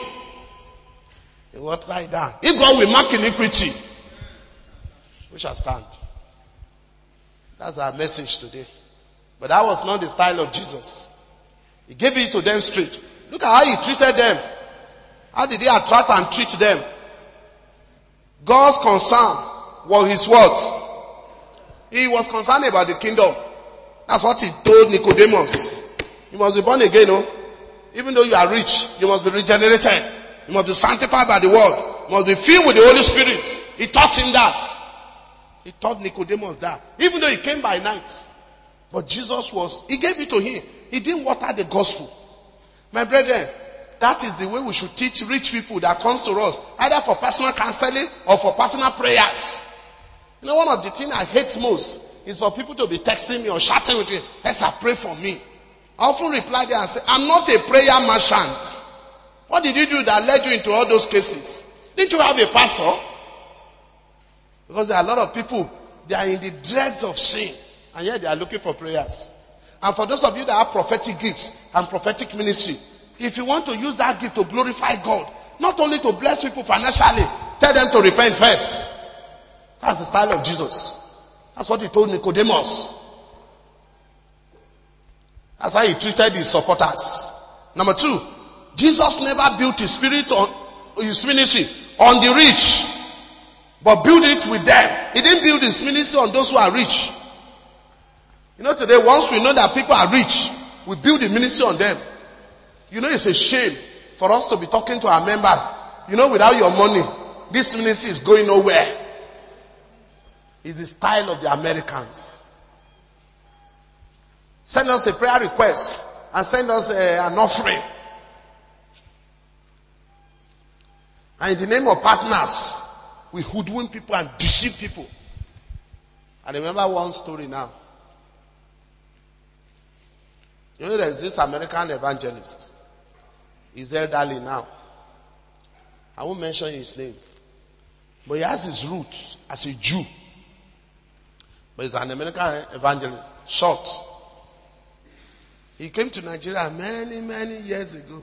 they will lie that. If God will mark iniquity, we shall stand. That's our message today. But that was not the style of Jesus. He gave it to them straight. Look at how he treated them. How did he attract and treat them? God's concern was his words. He was concerned about the kingdom. That's what he told Nicodemus. You must be born again, no? Even though you are rich, you must be regenerated. You must be sanctified by the word. You must be filled with the Holy Spirit. He taught him that. He taught Nicodemus that. Even though he came by night. But Jesus was, he gave it to him. He didn't water the gospel. My brethren, that is the way we should teach rich people that comes to us, either for personal counseling or for personal prayers. You know, one of the things I hate most is for people to be texting me or shouting with me. Let's pray for me. I often reply there and say, I'm not a prayer merchant. What did you do that led you into all those cases? Didn't you have a pastor? Because there are a lot of people, they are in the dregs of sin, and yet they are looking for prayers. And for those of you that have prophetic gifts and prophetic ministry, if you want to use that gift to glorify God, not only to bless people financially, tell them to repent first. That's the style of Jesus. That's what he told Nicodemus. That's how he treated his supporters. Number two, Jesus never built his spirit on his ministry on the rich, but build it with them. He didn't build his ministry on those who are rich. You know, today, once we know that people are rich, we build the ministry on them. You know, it's a shame for us to be talking to our members. You know, without your money, this ministry is going nowhere. It's the style of the Americans. Send us a prayer request and send us a, an offering. And in the name of partners, we hoodwink people and deceive people. I remember one story now. You know, there's this American evangelist. He's elderly now. I won't mention his name. But he has his roots as a Jew. But he's an American evangelist. Short. He came to Nigeria many, many years ago.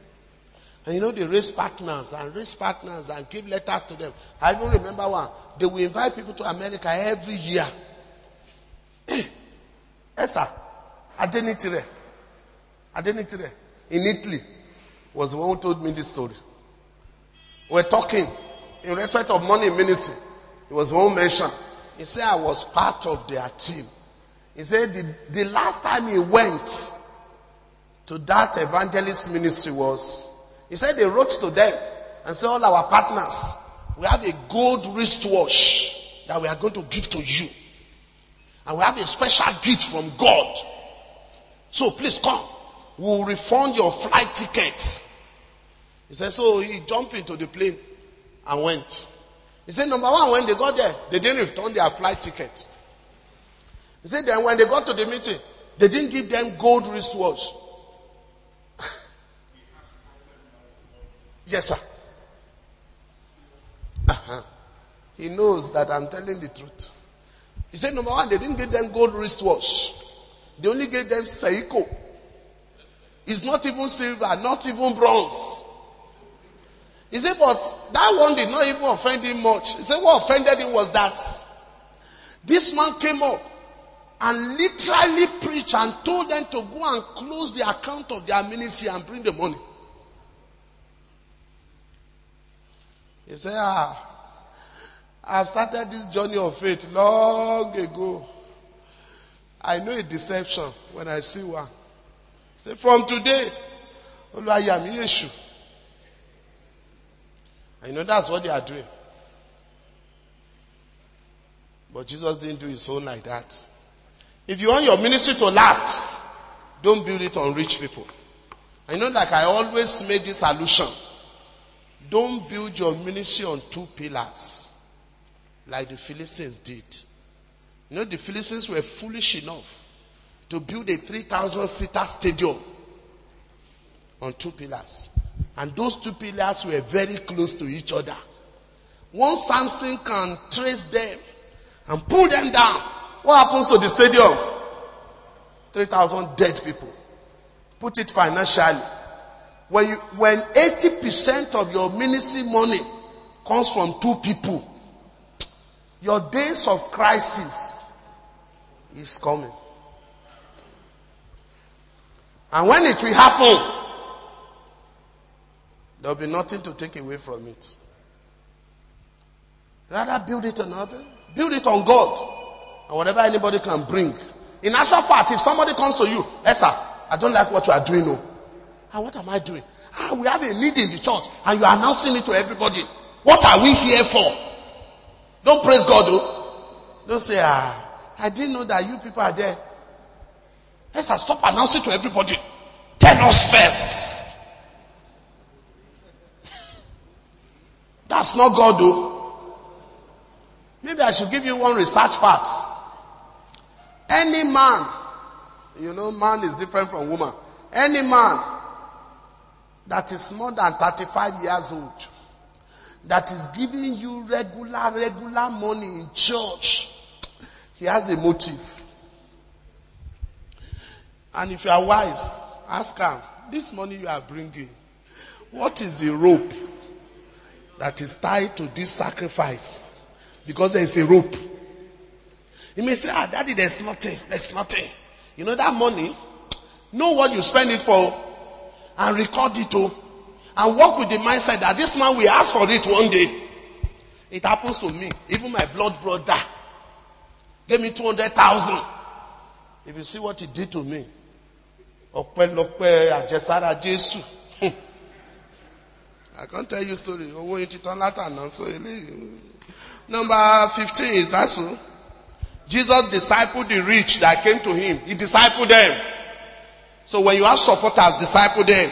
And you know, they raise partners and raise partners and give letters to them. I even remember one. They will invite people to America every year. <clears throat> Esther, Adenitire, Adenitire, in Italy, was the one who told me this story. We're talking in respect of money ministry. It was one mentioned. He said, I was part of their team. He said, the, the last time he went to that evangelist ministry was he said they wrote to them and said, All our partners, we have a gold wristwatch that we are going to give to you. And we have a special gift from God. So please come. We'll refund your flight tickets. He said, So he jumped into the plane and went. He said, Number one, when they got there, they didn't return their flight ticket. He said, Then when they got to the meeting, they didn't give them gold wristwatch. Yes, sir. Uh-huh. He knows that I'm telling the truth. He said, number one, they didn't give them gold wristwatch. They only gave them Seiko. It's not even silver, not even bronze. He said, but that one did not even offend him much. He said, what offended him was that this man came up and literally preached and told them to go and close the account of their ministry and bring the money. He said, Ah, I've started this journey of faith long ago. I know a deception when I see one. Said, From today, Oluwayami Yeshu. I know that's what they are doing. But Jesus didn't do his own like that. If you want your ministry to last, don't build it on rich people. I know, like I always made this allusion. Don't build your ministry on two pillars like the Philistines did. You know, the Philistines were foolish enough to build a 3,000 seater stadium on two pillars. And those two pillars were very close to each other. Once Samson can trace them and pull them down, what happens to the stadium? 3,000 dead people. Put it financially. When you, when 80% of your ministry money comes from two people, your days of crisis is coming. And when it will happen, there will be nothing to take away from it. Rather build it on other, build it on God, and whatever anybody can bring. In actual fact, if somebody comes to you, yes sir, I don't like what you are doing, no. And what am I doing? Ah, we have a need in the church and you are announcing it to everybody. What are we here for? Don't praise God though. Don't say, ah, I didn't know that you people are there. Let's stop announcing to everybody. Tell us first. <laughs> That's not God though. Maybe I should give you one research fact. Any man, you know, man is different from woman. Any man that is more than 35 years old, that is giving you regular, regular money in church, he has a motive. And if you are wise, ask him, this money you are bringing, What is the rope that is tied to this sacrifice? Because there is a rope. You may say, ah, daddy, there's nothing. There's nothing. You know that money? Know what you spend it for and record it to and work with the mindset that this man will ask for it one day. It happens to me. Even my blood brother gave me 200,000. If you see what he did to me, àjẹsára Jésù. <laughs> I can't tell you story. Number fifteen is that so? Jesus discipled the rich that came to him. He discipled them. So when you have supporters, disciple them.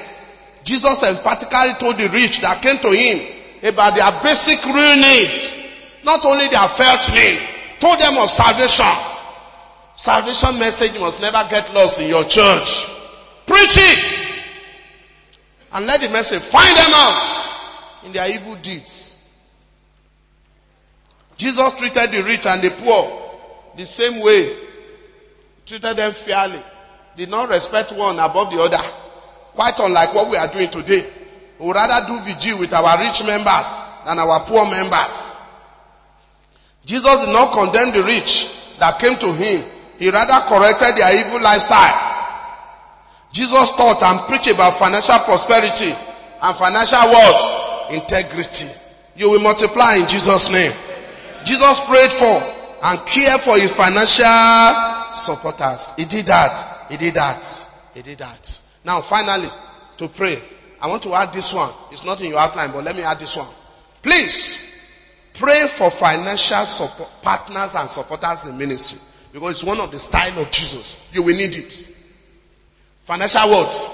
Jesus emphatically told the rich that came to him about their basic real needs, not only their felt need, told them of salvation. Salvation message must never get lost in your church. Preach it. And let the message find them out in their evil deeds. Jesus treated the rich and the poor the same way. Treated them fairly. Did not respect one above the other. Quite unlike what we are doing today. We would rather do vigil with our rich members than our poor members. Jesus did not condemn the rich that came to him. He rather corrected their evil lifestyle. Jesus taught and preached about financial prosperity and financial words, integrity. You will multiply in Jesus' name. Jesus prayed for and cared for his financial supporters. He did that. He did that. He did that. Now, finally, to pray, I want to add this one. It's not in your outline, but let me add this one. Please pray for financial support, partners and supporters in ministry because it's one of the style of Jesus. You will need it. Financial words,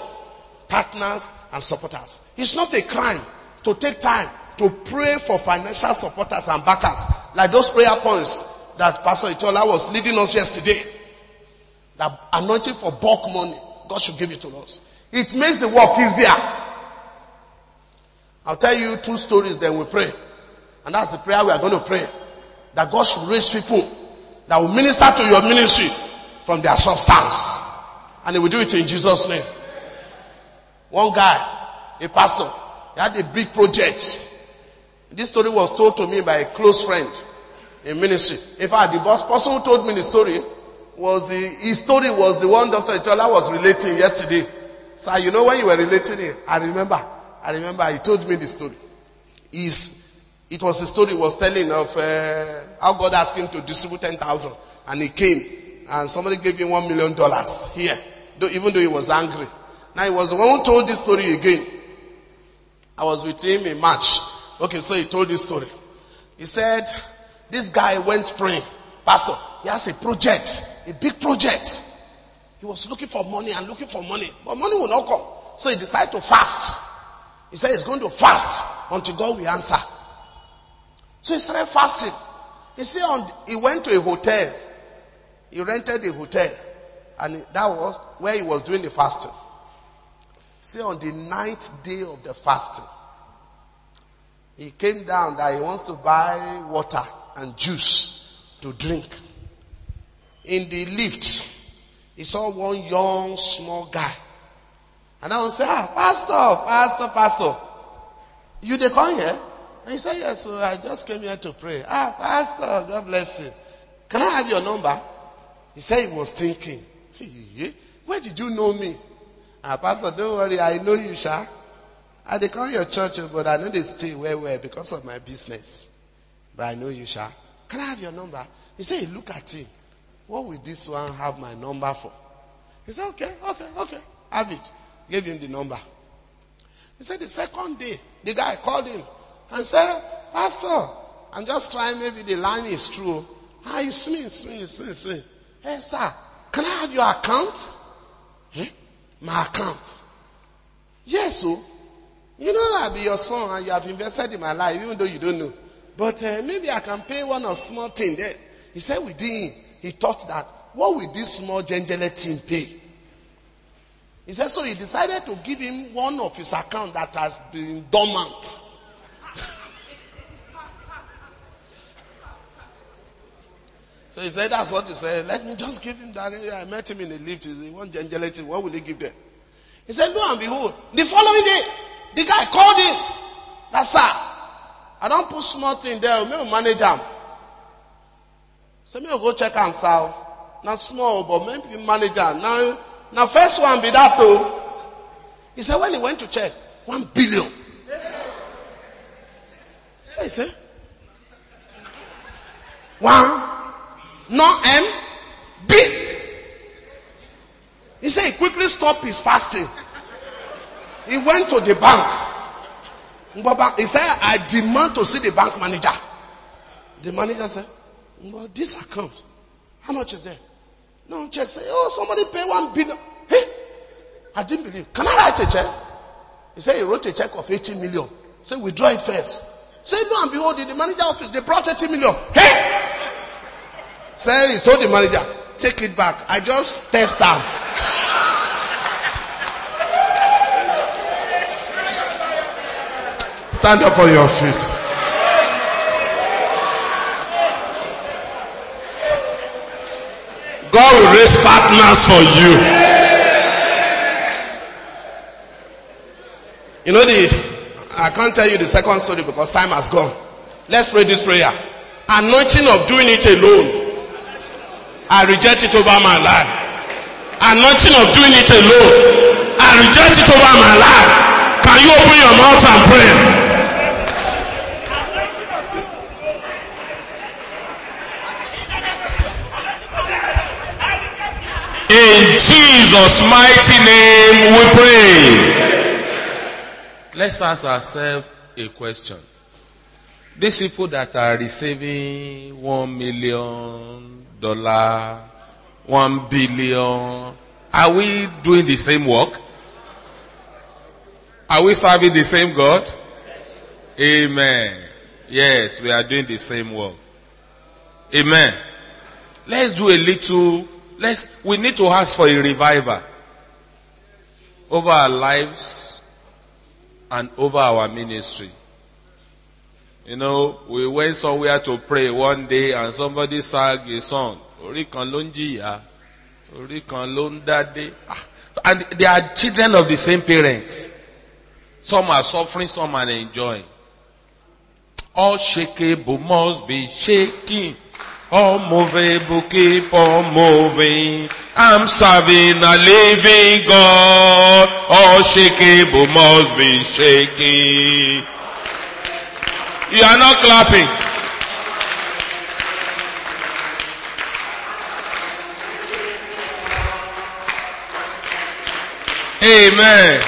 partners and supporters. It's not a crime to take time to pray for financial supporters and backers, like those prayer points that Pastor Itola was leading us yesterday. That anointing for bulk money, God should give it to us. It makes the work easier. I'll tell you two stories, then we pray. And that's the prayer we are going to pray. That God should raise people that will minister to your ministry from their substance. And he will do it in Jesus' name. One guy, a pastor, he had a big project. This story was told to me by a close friend in ministry. In fact, the boss person who told me the story was the, his story was the one Dr. Itola was relating yesterday. So you know when you were relating it, I remember, I remember he told me the story. Is it was the story he was telling of uh, how God asked him to distribute 10,000 and he came and somebody gave him one million dollars here, though, even though he was angry. Now he was the one who told this story again. I was with him in March. Okay, so he told this story. He said, this guy went praying. Pastor, he has a project, a big project. He was looking for money and looking for money, but money will not come. So he decided to fast. He said he's going to fast until God will answer. So he started fasting. He said on, he went to a hotel. He rented a hotel. And that was where he was doing the fasting. See, on the ninth day of the fasting, he came down that he wants to buy water and juice to drink. In the lift, he saw one young, small guy. And I was say, ah, pastor, pastor, pastor. You they come here? And he said, yes, so I just came here to pray. Ah, pastor, God bless you. Can I have your number? He said he was thinking, where did you know me? Ah, pastor, don't worry, I know you, sir. I they come your church, but I know they stay where where because of my business. But I know you, sir. Can I have your number? He said, look at him. What will this one have my number for? He said, okay, okay, okay. Have it. Gave him the number. He said the second day, the guy called him and said, Pastor, I'm just trying, maybe the line is true. Ah, it's me, it's me, it's me, it's me. Hey, sir, can I have your account? Eh? My account. Yes, so. You know I'll be your son and you have invested in my life, even though you don't know. But uh, maybe I can pay one or small thing there. He said within, he thought that, what will this small gengele thing pay? He said, so he decided to give him one of his account that has been dormant. <laughs> so he said, that's what he said. Let me just give him that. I met him in the lift. He said, one gengele thing. What will he give them? He said, lo and behold, the following day, The guy called him. That's sir. I don't put small thing there. Maybe manage him. So me go check and sell. Not small, but maybe manager. Now, now first one be that too. He said when he went to check, one billion. So he said, one, no M, big. He said he quickly stopped his fasting. He went to the bank. He said, I demand to see the bank manager. The manager said, well, this account, how much is there? No, check. Say, oh, somebody pay one billion. Hey, I didn't believe. Can I write a check? He said he wrote a check of 80 million. Say, withdraw it first. Say, no, and behold, in the manager office, they brought 80 million. Hey! Say, he told the manager, take it back. I just test them. Stand up on your feet. God will raise partners for you. You know the I can't tell you the second story because time has gone. Let's pray this prayer. Anointing of doing it alone. I reject it over my life. Anointing of doing it alone. I reject it over my life. Can you open your mouth and pray? In Jesus' mighty name we pray. Let's ask ourselves a question. These people that are receiving one million dollar, one billion, are we doing the same work? Are we serving the same God? Amen. Yes, we are doing the same work. Amen. Let's do a little Let's, we need to ask for a revival over our lives and over our ministry. You know, we went somewhere to pray one day and somebody sang a song. Ah. And they are children of the same parents. Some are suffering, some are enjoying. All shakeable must be shaking. All movable, keep on moving. I'm serving a living God. Oh, All shakeable must be shaking. You are not clapping. Amen.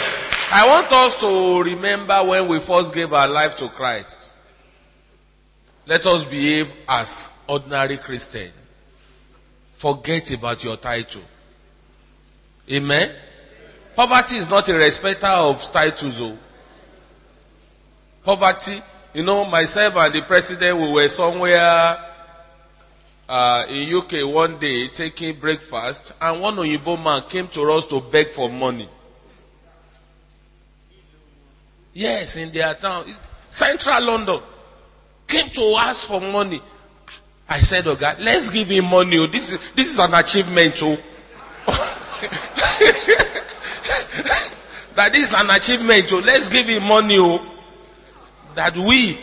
I want us to remember when we first gave our life to Christ. Let us behave as ordinary Christian. Forget about your title. Amen. Poverty is not a respecter of titles. Oh. Poverty, you know, myself and the president, we were somewhere uh, in UK one day taking breakfast, and one Oyibo man came to us to beg for money. Yes, in their town, central London, came to ask for money. I said, oh God, let's give him money. Oh. This is, this is an achievement. Oh. <laughs> that is an achievement. Oh. Let's give him money. Oh. That we,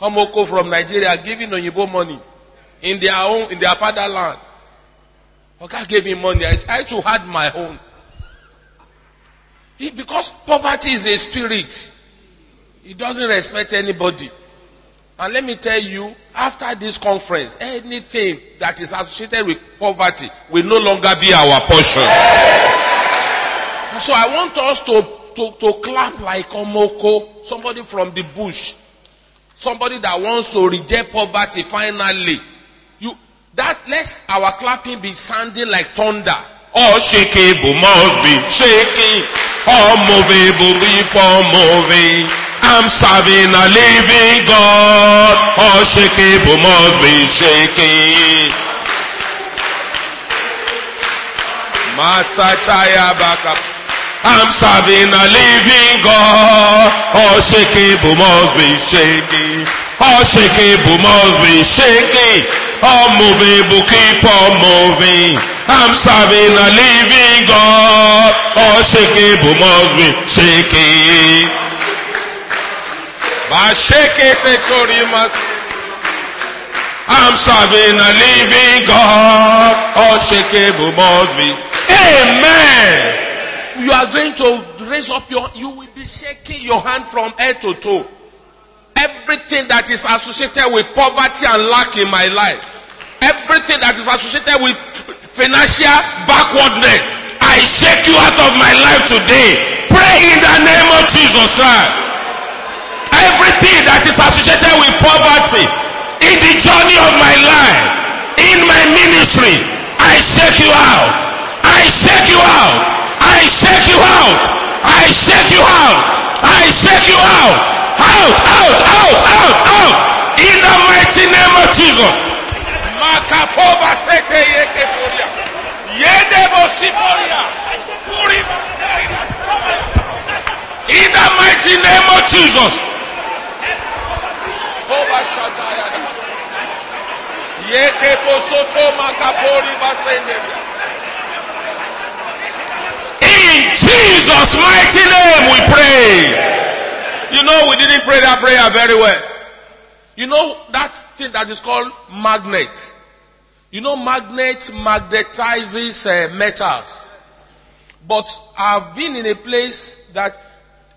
Komoko from Nigeria, giving Onyibo money in their own, in their fatherland. Oh God gave him money. I, I too had my own. He, because poverty is a spirit. He doesn't respect anybody. And let me tell you, after this conference, anything that is associated with poverty will no longer be our portion. So I want us to, to, to clap like Omoko, somebody from the bush, somebody that wants to reject poverty finally. You, that lets our clapping be sounding like thunder. All shakeable must be shaking. All movable people moving. I'm serving a living God. All shakeable must be shaking. Masataya baka. I'm serving a living God. All shakeable must be shaking. All shakeable must be shaking. unmovable, keep on moving. I'm serving a living God. Unshakable must be shaking. I'm serving a living God. Unshakable must be. Amen. You are going to raise up your, you will be shaking your hand from head to toe. Everything that is associated with poverty and lack in my life. Everything that is associated with financial backwardness. I shake you out of my life today. Pray in the name of Jesus Christ. Everything that is associated with poverty in the journey of my life, in my ministry, I shake you out. I shake you out. I shake you out. I shake you out. I shake you out. Out, out, out, out, out. In the mighty name of Jesus. In the mighty name of Jesus. In Jesus' mighty name we pray. You know, we didn't pray that prayer very well. You know that thing that is called magnet. You know, magnet magnetizes uh, metals. But I've been in a place that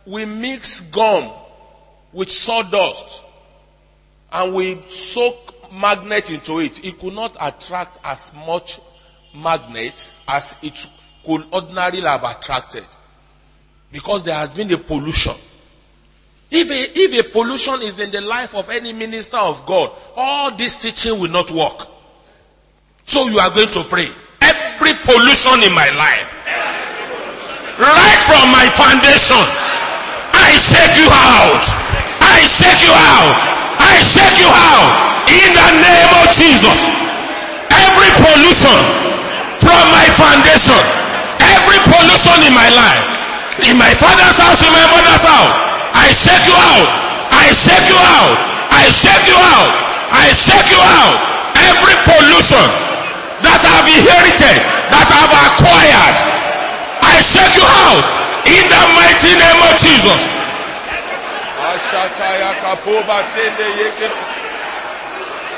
we mix gum with sawdust and we soak magnet into it. It could not attract as much magnet as it could ordinarily have attracted. Because there has been a pollution. If a, if a pollution is in the life of any minister of God, all this teaching will not work. So you are going to pray. Every pollution in my life, right from my foundation, I shake you out. I shake you out. I shake you out. In the name of Jesus. Every pollution from my foundation, every pollution in my life, in my father's house, in my mother's house, I shake you out. I shake you out. I shake you out. I shake you out. Every pollution that I've inherited, that I've acquired, I shake you out in the mighty name of Jesus.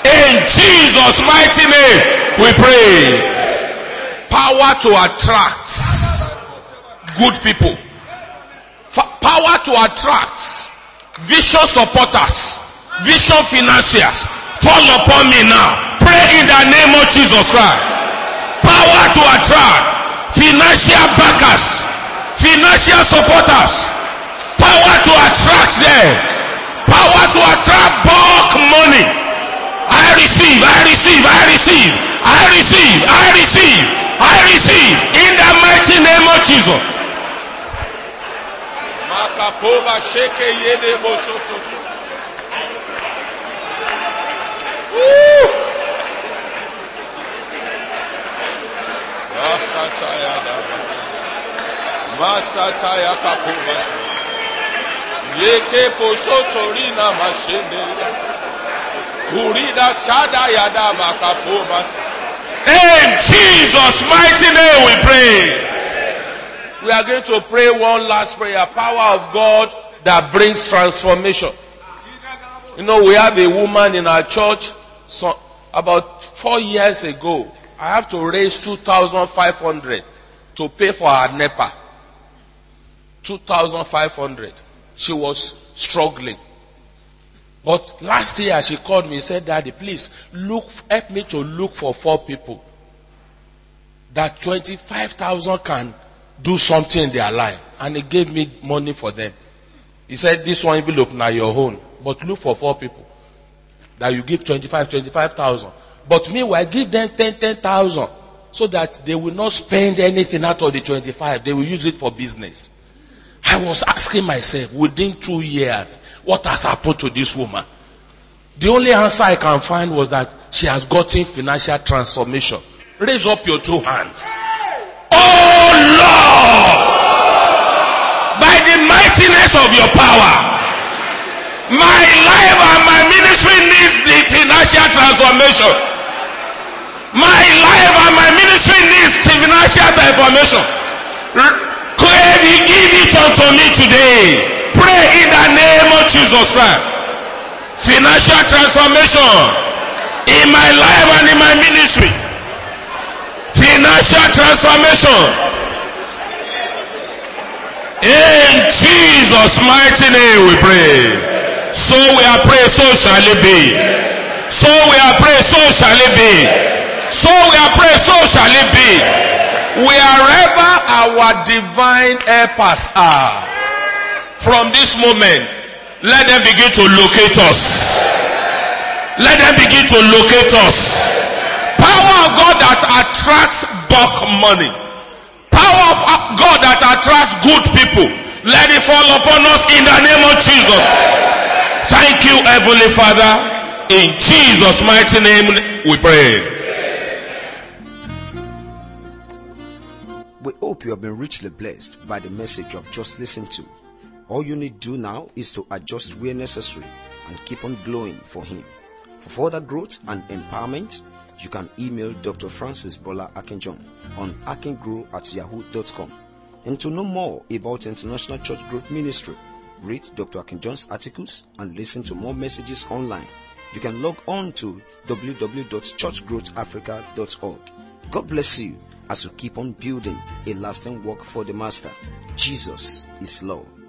In Jesus' mighty name, we pray. Power to attract good people. Fa- power to attract vision supporters, vision financiers. Fall upon me now. Pray in the name of Jesus Christ. Power to attract financial backers, financial supporters. Power to attract them. Power to attract bulk money. I receive, I receive, I receive, I receive, I receive, I receive in the mighty name of Jesus. Masataya. Yeke mashende. Kurida shada yada. In Jesus' mighty name we pray. We are going to pray one last prayer. Power of God that brings transformation. You know, we have a woman in our church. So about four years ago, I have to raise two thousand five hundred to pay for her NEPA. Two thousand five hundred. She was struggling. But last year she called me and said, Daddy, please look, help me to look for four people that 25,000 can do something in their life. And he gave me money for them. He said, this one envelope now your own, but look for four people that you give 25, 25,000. But meanwhile, give them 10, 10,000 so that they will not spend anything out of the 25. They will use it for business. I was asking myself within two years, what has happened to this woman? The only answer I can find was that she has gotten financial transformation. Raise up your two hands. Oh Lord! By the mightiness of your power, my life and my ministry needs the financial transformation. My life and my ministry needs financial transformation. Claim he give it unto me today. Pray in the name of Jesus Christ. Financial transformation in my life and in my ministry. Financial transformation. In Jesus' mighty name we pray. So we are praying, so shall it be. So we are praying, so shall it be. So we are praying, so shall it be. Wherever our divine helpers are, from this moment, let them begin to locate us. Let them begin to locate us. Power of God that attracts bulk money. Power of God that attracts good people. Let it fall upon us in the name of Jesus. Thank you, Heavenly Father. In Jesus' mighty name we pray. Hope you have been richly blessed by the message you have just listened to. All you need to do now is to adjust where necessary and keep on glowing for Him. For further growth and empowerment, you can email Dr. Francis Bola Akin-John on akingrow at yahoo.com. And to know more about International Church Growth Ministry, read Dr. Akin-John's articles and listen to more messages online. You can log on to www.churchgrowthafrica.org. God bless you as you keep on building a lasting work for the Master. Jesus is Lord.